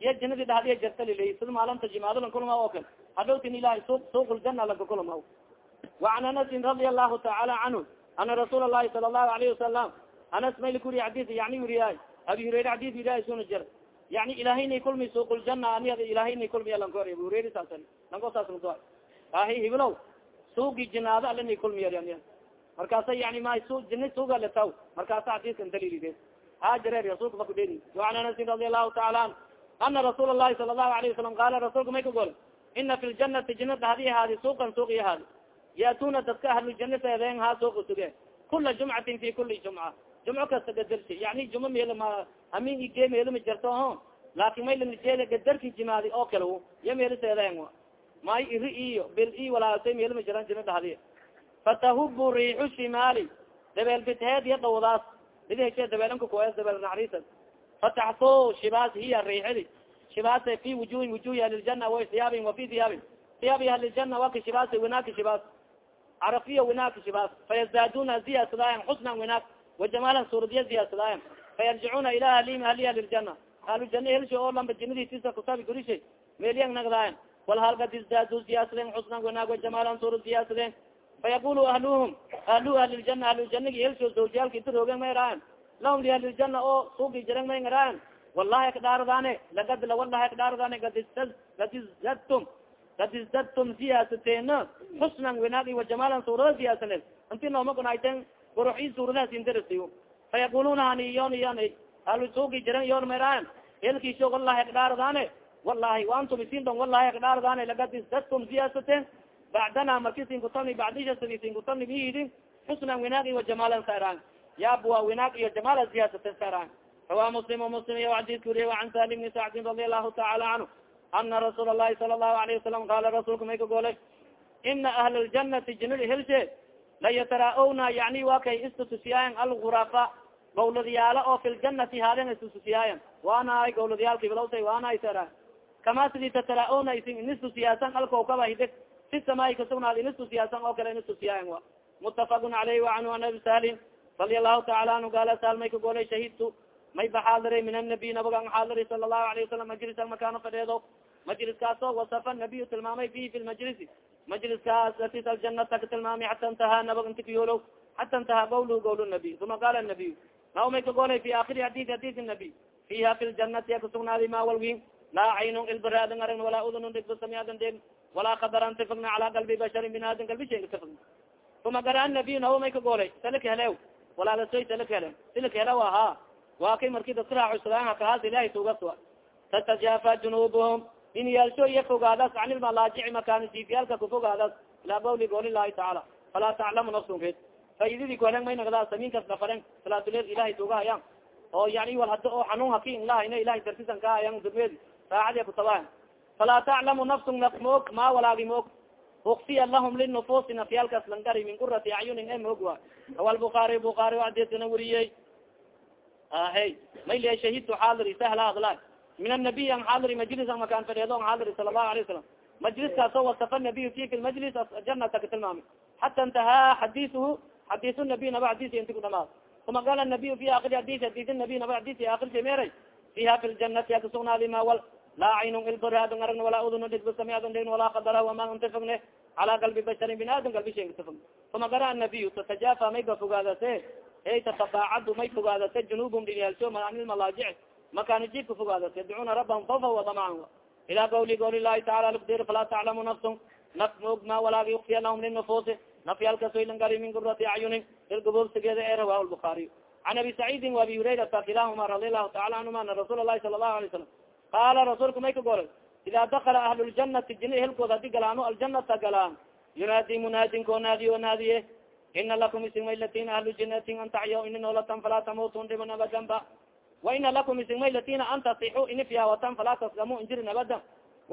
iyo jinadii dhahdiya jarta liley sida maalinta jimaadalan kulma oo kale hadhowtin ilahay suuq suuqljana laga kulma وan anasin radia allahu taala canhu ana rasuul الlahi sala الlahu alayhi wasalam anas mayl kuriy xadis yani wuriyaay abi hurayra xadis wiriyaay suna jar yani ilahaynay kulmayso kul jana ani ilahaynay kulmiya lankor abu hureri saasan lanko saasnada ahi hibilow suugi jinaado alanay kulmiya markaasa yani ma su jina suuga lataw markaasa xadiiska intalilide hajareer rasulka makudheni an anasin radi allahu taala an ana rasuul allahi sala allahu alayh wasalam qaala rasuulka may ka gol ina fi ljanati jinada hadi ahaadi suukan suuq i ahaadi yaatuna dadka ahlujanata edeen ha suuqa suge kula jumcatin fi kuli jumca jumco kasta gadarsi yani juma meel ma hamin ige meelama jarto ho laakin may lanajeeda gadarki jimaadi oo kale ya meelo seedeen may iri iyo bil i walaasay meelama jiran jinada hadi fatahubu riixu shimaali dabeel biteed iyo dhawdaas idi heshe dabeelanka kues dabeel naxariisa fataxto shibaas hiya riixidi shibaas fi wujuhin wujuhi ahliljana wa siyaabin wa fi siyaabin siyaabi ahliljana waka shibaas winaaka shibaas carafiya winaaka shibaas fayazdaduna ziyaasadaayan xusnan winaak wajamaalan suuradiya ziyaasadaayan fayarjicuna ila ahlim ahli ahliljana ahlujana helsha oo lamba jinadiisisa kutabi gurishay meeliyang nagdaayan wal halka disdaadu siyaasadeen xusnan wanaag jamaalan suru siyaasadeen fayaqulu ahluhum ahlu ahliljana ahlujanagi helsho zawjiyaalka inta roogen may raayan lahum liahliljana oo suugi jiran may ngaraayan wallahi kadhaaradane lagad wallahi kadhaaradane gadisdadtum gadisdadtum siyaasateena xusnan wanaag wa jamaalan suurada siyaasadeed inti nooma gunayten guruxii suuradaha sindarasiyo fayaquluna hani yon yan ahlu suugi jiran yon may raayan helkiisho wallahi kadhaaradane wallahi antum isin dong wallahi kadhaaradane lagadisdadtum siyaasateen bacdana marki sin kutabni bacdisha sidi sin kutabni bihidin xusnan winaag iyo jamaalan saran yaabwa winaag iyo jamaala siyaasatan saran rawa muslim muslim iyo xadidka wuriye an sali bni sacdin radi allahu taala canhu ana rasuul allahi sala allahu alayhi wasalam qaala rasuulka may ka golay ina ahla ljanati jinada helshe layatara-owna yani wa kay istutusiyaayan algurafa gawladyaala oo fi ljanati haaden istutusiyaayan waana ay gawladyaalka bilawsa waana ay sara kama sidii tatara-owna isin inistusiyaasan alkowkaba hidig fi samaai kasugnaad inistusiyaasan oo kale inistusiyaayan wa mutafaqun alayhi wacanhu an abi sahlin radia allahu taala anhu gaala saal may ka golay shahidtu may baxaadiray min anabiy nabagan xaadiri sala allahu alayhi wasalam majlisan makaano fadheedo majliskaasoo wasafa nabiyu tilmaamay fihi fi lmajlisi majliskaas atis aljanata ka tilmaamay xata intahaa nabag inti kayoolow xata intahaa gawlu gawl nabiy uma qaala nabiy naw may ka golay fi akhiri haddii hadis nabiy fiha fi ljanati a kasugnaadi ma walwin laa caynun ilbaraadin aragn walaa udunun dhigdo samiadan deg walaa kadaran tifagna cala qalbi basharin binaadin galbi shay tifagna uma gara nabiy naw may ka golay salak helew walaalasoy salak hele silak helew ahaa waa kay marki dadka raaxusadaan hakahaas ilahay tugaswa tatajafa junubuhum in yaalsho iya fogaadas can ilmalaajici makaani siifyaalka kufogaadas ilaa gawli gool ilahi tacaala falaa taclamu nafsun red faidadii kuhelen may nagdaa samiinkas nafaren salaatuleel ilahay tugahayaan oo yani wal hada oo xanuun haki inlahayna ilahay dartisan kahayaan durweedi saacadiya kutabahan falaa taclamu nafsun naf moog ma walaagi moog ukfiya lahum linufuusi nafyaalkaas langari min gurati acyunin e moog wa rawa lbukaari bukaari adesana weriyey ahe may le shahidtu xaadir sahla hadla min anabiy an xaadiri majlisan makaan fadheedo an xaadiri sala allahu alay wasalam majliskaasoo wasafa nabiy fi fi lmajlis janata ka tilmaamay xata intahaa xadiisuhu xadiis nabiy naba xadiisi inti ku dhamaad uma qaala nabiy fi akiri hadis hadis nabiy naba xadiisi akirsa meeray fiha fi ljanati a kasugnaadi ma wal laa caynun ilbaraadon aragna walaa udun dhigba samiadon dhegn walaa kadara wama intafagne cala qalbi basharin bin aadam galbi shay intafag uma qara nabiy tatajafa may ba fogaadase ey tatabaacadu may fogaadase junubum dhinyaalsho an makaani jidka fogaadase yadcuuna rabahum kawfa wadamacan ila gawli gawli lahi taala lkdir falaa taclamu nafsun naf moog ma walaagi ukfiya lahum linufuusi nafyaalkasoylangari min gurati acyunin ilgaboobsigeeda ee rawa lbukaariy can abi saciidin waabi hurayrata kilahuma radi allahu taala canhuma ana rasuul lahi sala allahu alay salam qaala rasuulka may ka golay ida dakala ahluljanati jina helkood haddii galaano aljanata galaan yunaadi munaadin naadiyo naadiye ina lakum isigmaylatin ahlu jinatin an tacyo ini falaa tamutun dhiban abadan ba waina lakum isigmaylatina an tasixu ini fiyaawatan falaa tasgamu injirin abadan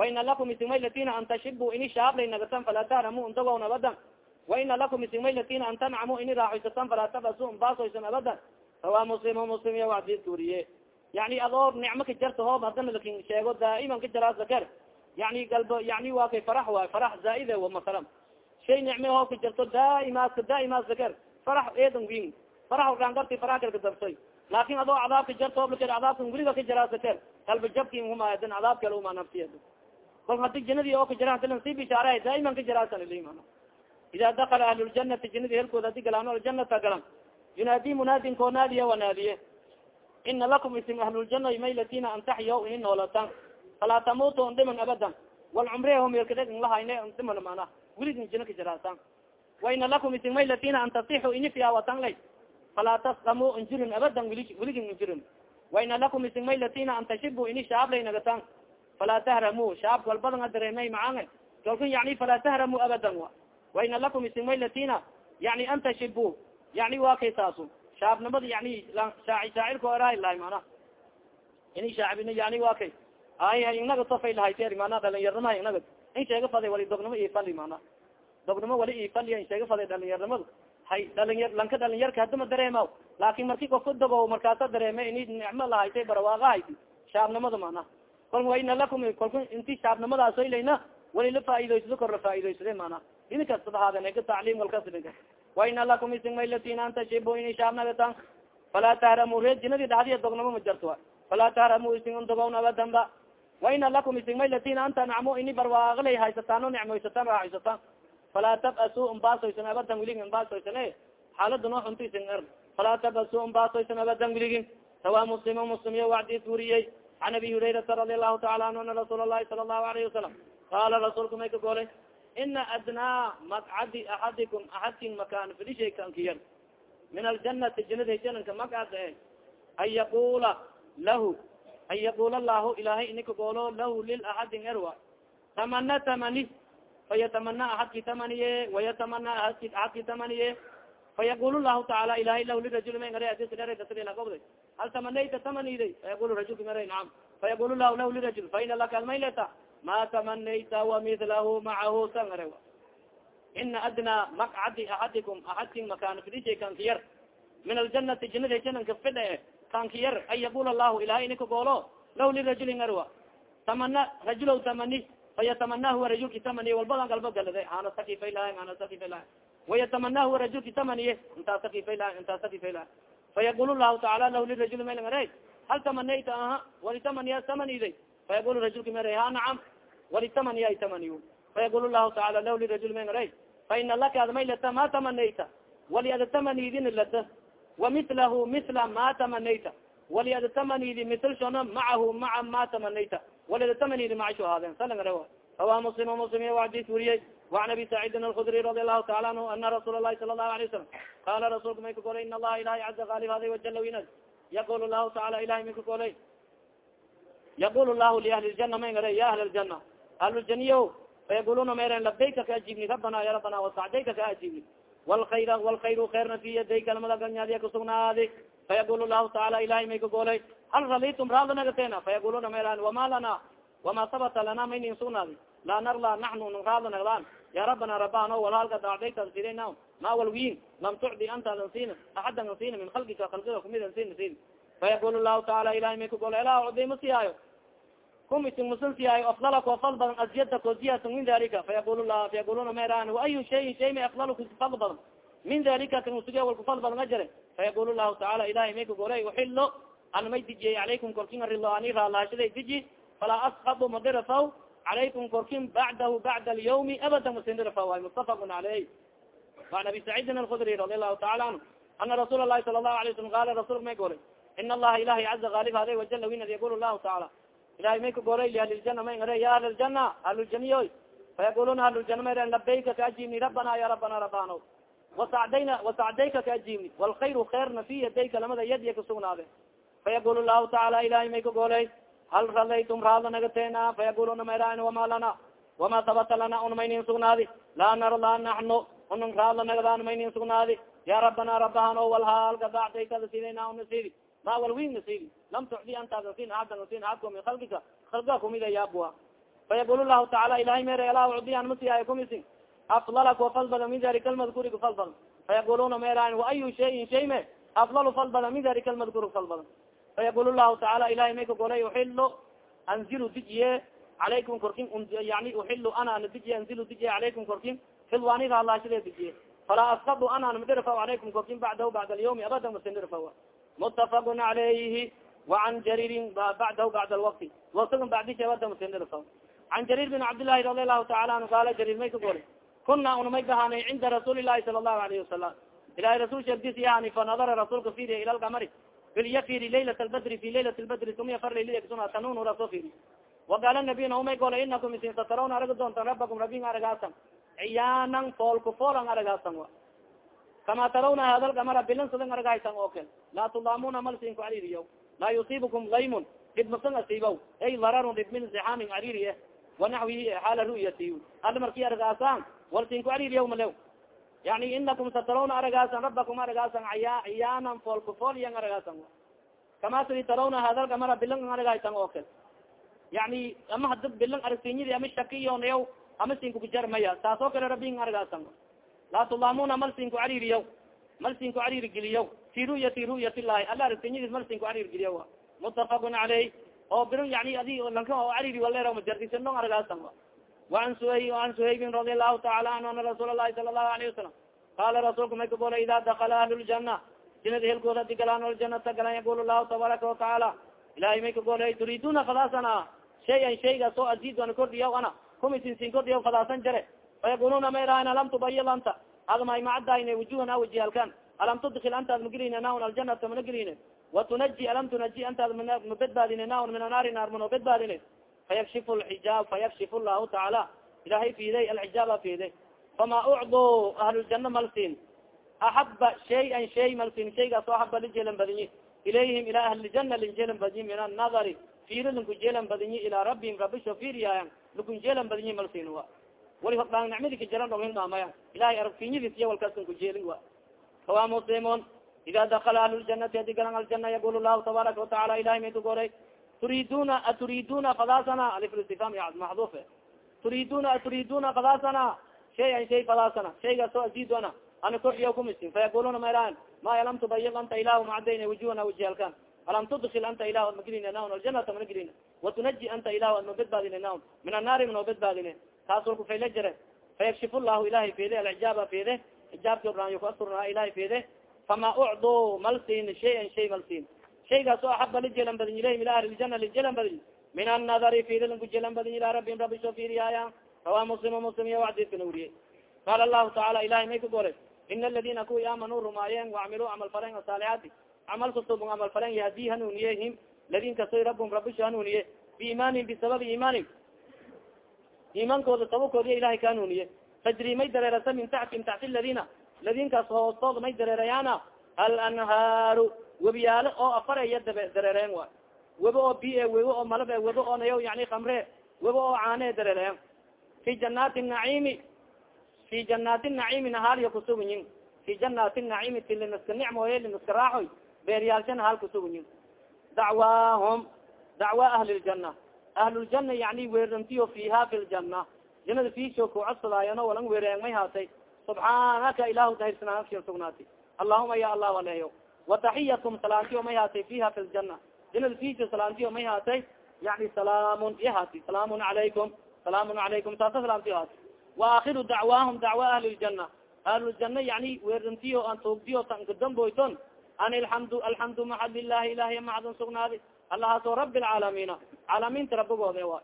waina lakum isigmaylatina an tashibu ini shaablay nagatan falaa tahramu indagown abadan waina lakum isigmaylatina an tancamu ini raaxoysatan falaa tabasu inbaasoysan abadan rawa muslim muslim iya xadiiska wariye yani adoo nicmo ka jarta hoob hadana laakiin sheego daa'iman ka jaraa zakar yani galbo yani waa kay farax waay farax zaaide wa masalan shay nicme hoob ka jarto daaimaska daaimaas zakar farax eedan win farax rangarti farax kalka dabsoy laakin adoo cadaabka laka cadaabkan weliba ka jaraa zakar qalba jabki huma dan cadaab kale uma nafsiya kol hadi janadii oo ka jara hadilan si bishaara daa'iman ka jaraasan ida dakala ahluljanati janadii helkooda hadi galaan aljanata galan yunaadi munaadin koo naadiye wa naadiye ina lakum isim ahluljana maylatina an taxyaw ini noolatan falaa tamutu on dhiman abadan wal cumrehomilkadeg nlahayne on dhiman mana weligin jina ka jaraasan waina lakum isim maylatina an tasixu ini fiyaawatan lay falaa tasqamu injirin abadan weli weligin injirin waina lakum isim maylatina an tashibu ini shaablay nagatan falaa tahramu shaabka walbadan adareemay macaange kalkun yani falaa tahramu abadan wa waina lakum isim maylatina yani an tashibu yani waa kay saasu shaabnimada yani shaacirka eraha lahay mana ini shaacibina yani waa kay ay inaga tofay lahay mana dhalinyarnima inaga in sheega faday wali dognimo ifali mana dognimo wali ifali in sheega faday dhalinyarnimadu hay dhalinyar lanka dhalinyarka hadama dareema laakin marki kofka dogo markaasa dareeme ini nicmo lahaytay barawaaga hayti shaabnimada mana kol waina lakum kolku inti shaabnimadaaso ilayna wali la faa'idaysado kor la faa'idaysade mana ini kastaba haaden ega tacliim walkasbinka waina lakum isingmaylatin an tashibu ini shaabnagatan falaa tahramu reed jinadii dhadiya dognamo ma jarto falaa tahramu isin undogown abadan ba waina lakum isin maylatin anta nacmo ini barwaaqalay haysataan o nicmoysataan raaxaysataan falaa tab'asu umbaasoysan abadan wiligin umbaasoysan e xaalada noo xunto isin er falaa tab'asu umbaasoysan abadan wiligin sawa muslim muslim wacdis wuriyey an abi hurayrata radi allahu taala anhu ana rasuul lahi sala allahu alayhi wasalam qaala rasuulka may ka golay ina adnaa maqcadi axadikum axadkin makaan fidishay min aljanati janada jananka maqcad e an yaqula lahu an yaqula lahu ilahay inika goolo lahu lilaxadin erwa tamana tamani fayatamana axadki tamaniye wayatamana axadki tamaniye. Fayaqul lahu taala ilahay lah lirajul ma ngara adisdherasabda hal tamanayta tamanida fayaqul rajulka ngara naam. Fayaqul lahu lah lirajul faina laka almayleta ma tamanayta wamilahu macahu sangare ina adnaa maqcadi axadikum axadkin makaan fidishay kankiyar min aljanati janada jananka fidhe kankiyar an yaqul lahu ilahay inika goolo. Lah lirajuli ngarwa tamana rajulow tamani fayatamana huwa rajulki tamani walbadan galbo galade ana sakifaylaha ana sakifaylaha وaytamana huwa rajulki tamaniye intaas sakifayla intaas sakifayla fayaqul lahu taala lah lirajul malngare hal tamanayta aha walitamaniya tamaniday fayaqul rajulki mara ha nacam walitamaniya tamaniy fayaqul lahu taala lah lirajul mangare faina laka ad maylata ma tamanayta wali ada tamanidin lata وamithlahu mila ma tamanayta wali ada tamanidi mitl shona macahu maca ma tamanayta wali ada tamanidi macasho haaden salangare rawa muslim muslim wadis weriyey وan abi sacيidin الkudri radi aلlahu taala anhu ana rasuul الlahi sala الlahu عlaه وsalam qala rasulka may ka golay in allaha ilahi caza alib haday wajala winad yaqul lahu taala ilahi may ka golay yaqul lahu liahli ljana may ngare ya ahli ljana ahluljaniyo fayaquluna meren labayka ka ajibni rabana ya rabana wasacdayka ka ajibni wlkayr wlkayru kayrna fi yadayka lamada ganyaadiya kasugnaadi fayaqul lahu taala ilahi may ka golay hal ralitum raada nagatena fayaquluna meran wama lana? Wama sabata lana maynin sugnaadi laa narla naxnu nun raada nagdaan ya rabana rabano walaalka dacdayta sidayna ma walwiin lam tucdi anta an sin axadan an sin min halgika halgiga kumid an sin sin fayaqul lahu taala ilahi may kagol ela cudi ma siyaayo kum isin musul siyaayo afdala ko fal badan azyada ko ziyata min dalika fayaqul la fayaquluna meran waayu shayin shay may afdal fal badan min dalika kan usugiya wal kufal badan ajare. Fayaqul lahu taala ilahi may kagolay uxilo an may dijiyey alaykum korkin riani raalaashada diji falaa askab madirafaw alaykum korkin bacdahu bacd alyawmi abada masinirafaw ay mutafaqun aleyh wa abi saciidin alkudri radi allahu taala anhu ana rasuul lahi sala lahu alay slam qaala rasulka may golay ina allaha ilahi caza aalib hade wajala winad yaqul lahu taala. Ilahay may ka golay liahliljana may ngare ya ahliljana ahluljaniyoy fayaquluna ahluljana mayre labayka kaajibni rabbana ya rabbana rabbano wasacdayna wasacdayka kaajibni walkhayru khairna fi yadayka lamada yadiya kasugnaade fayaqul lahu taala ilahi may ka golay hal radaytum raada nagatena fayaquluna maran wama lana wama sabata lana un maynin sugnaadi laa narla naxnu unun raada nagadaan maynin sugnaadi ya rabana rabahano walhaal gadacdaykada sidayna una sidi ma walwin nasidi lam tucdi antaada sin aada sin aadko min halgika halga kumida yaabua fayaqul lahu taala ilahay mere ala ucdiyan masiyaay kumisin afdala ko fal badan min dalika almadkuri kufal badan fayaquluna meran wa ayu shayin shay me afdalu fal badan min dalika almadkur fal badan fayaqul lahu taala ilahay may ka golay uxilo anzilu dijiye calaykum korkin yani uxilo ana ana dijiye anzilu dijiye calaykum korkin xilwaanida halashide dijiye falaa askadu ana madirfaw calaykum korkin bacdahu bacda alyawmi abada masindirfawa mutafaqun jaririn bacdahu bacda alwakti waktigan bacdisha abada masindirfaw can jarir bin cabdillahi radi allahu taala anhu qaala jarir may ka golay kuna una may bahanay cinda rasuuli lahi sala allahu alayhi wasalam ilahay rasul sheegdis yaani fanadara rasuulka fiiriya ila lgamari bilya firi laylat lbadri fi laylat far layliyagsuna tanun raso firi waqaala nabiy naumay gola inakum isin satarawna aragi doontan rabakum rabin aragaasan ciyaanan foolku foolan aragaasan wa. Kama tarawna hadal gamara bilan sadan aragaysan oo kel laa tudaamuna malsin ku caririyo laa yusibukum laymun dhib masan asiibaw ay dararun dhib min zixaamin caririye wanaxwihi xaala ru'yati hada marki aragaasan walsin ku caririya malew yani inakum satarawna aragaasan rabakum aragaasan ciyaanan foolku fool iyan aragaasan kama sidi tarawna hadal gamara bilan aragaysan oo kel yani ama hada bilan aragsinyadi ama shakiyonayaw ama sinku kujarmaya taas oo kale rabin argaasan laa tulaamuna mal sinku caririya mal sinku cariri geliya fi ru'yati ru'yat llahi ala aragsinyadis mal sinku cariri geliya mutafaqun caleyh oo biran yani adi lanka oo cariri walera majardisanong argaasan waan suhay an suhaybin radi allahu taala anhu ana rasuul lahi sala allahu alayhi wasalam qala rasuulka may kagola ida dakala ahlu ljana jinada helkooda adi galaan aljanata galan yaqul lahu tabaaraka watacaala ilahay may kagoley turiduna fadaasana shayan shaygaas oo azid ana kordhiya ana kumisinsin kordhiya fadaasan jare fayaquluna ma irahan alam tubayil anta admay macadayne wujuhana wajiyalkan alam tudkil antaad magelin naun aljanata mana gelin watunaji alam tunaji antaad mabedbaadine naun min anaari naar mano bedbaadine fayakshifu lxijaab fayakshifu llahu tacaala ilahay fiiday alxijaaba fiiday fama ucdu ahluljana malsin axaba shayan shay malsin shaygaas oo axaba lijeelan badinyi ilayhim ila ahliljana linjeelan badinyi min annadari fiiri linkujeelan badinyi ilaa rabbihim rabisho fiiriyaayan likunjeelan badinyi malsin wa wali hordhaan nicmadi kajaran dhong hilmaamaya ilahay arabkinyadiis iyo walkaasn kujeelin wa kawa muslimun ida dakala ahluljannati adi galan aljana yaqul lahu tabaaraka wataala ilahay may kagoray turiduna aturiduna fadaasana aliflistifam maxdufe turiduna aturiduna fadaasana shayan shay fadaasana shaygaas oo azidona ana kordhiya kumisin fayaquluna maran ma alam tubayik anta ilahu macadayna wujuhana wajihalkan alam tudkil anta ilahu ad magelinnaun aljanata mana gelina watunaji anta ilahu ad mabedbaadinnaun min annaari mano bedbaadine taas wal kufayla jare fayakshif llahu ilahay fede alxijaaba fede xijaabki oran ku asurnaa ilahay fede fama ucdu malsin shayan shay malsin shaygaas oo axaba lijelan badin ilayhim ila ahli ljana lijelan badin. Min annadari fiidilanku jelan badin ilaa rabbihim rabbi soo fiiriyaaya rawa muslim muslim iya xadiiskana wuriye qaala lahu tacaala ilahay may ka gore ina aladina kuwi aamanuu rumaayeen waacmiluu camal falen asaalixaati camal kastubun camal falen yahdi hanuuniyehim ladin kasoy rabum rabisho hanuuniye. Biimaanihim bisababi iimaanihim iimaankooda sababkoodiya ilahay ka hanuuniye. Tajri may dareerasa min taxtim taxti ladina ladinkaas hoostooda may dareerayaana. Alanhaaru webiyaalo oo afareya dabe dareereen wa webo oo bi webo oo malab e webo oo nayo yani kamre webo oo caane dareereen fi janaati naciimi fi janaati naciimi nahaaliya kusugunyin fi janaati naciimi ti linaska nicmooye linaska raaxoy beeryaalsha nahaal kusugunyin dacwaahum dacwa ahli ljana ahluljana yani weerantiyo fiha fi ljana janada fiisho ku codsadaayano walang weereen may haatay. Subxaanaka ilahu tahirsanaanshiya sugnaati allahuma ya allah aleeyo wataxiyatum salaantiyo may haatay fiha fi ljana janada fiisho salaantiyo may haatay yani salaamun i haati salaamun calaykum salaamun calaykum taasa salaamtiyo haati waakiru dacwaahum dacwa ahli ljana ahluljana yani weerantiyo an tuugdiyo tankadamboyton an alxamdu alxamdu maxad lilahi ilahiy macdan sugnaadi allahaasoo rabi lcaalamiina caalamiinta rabigoode wa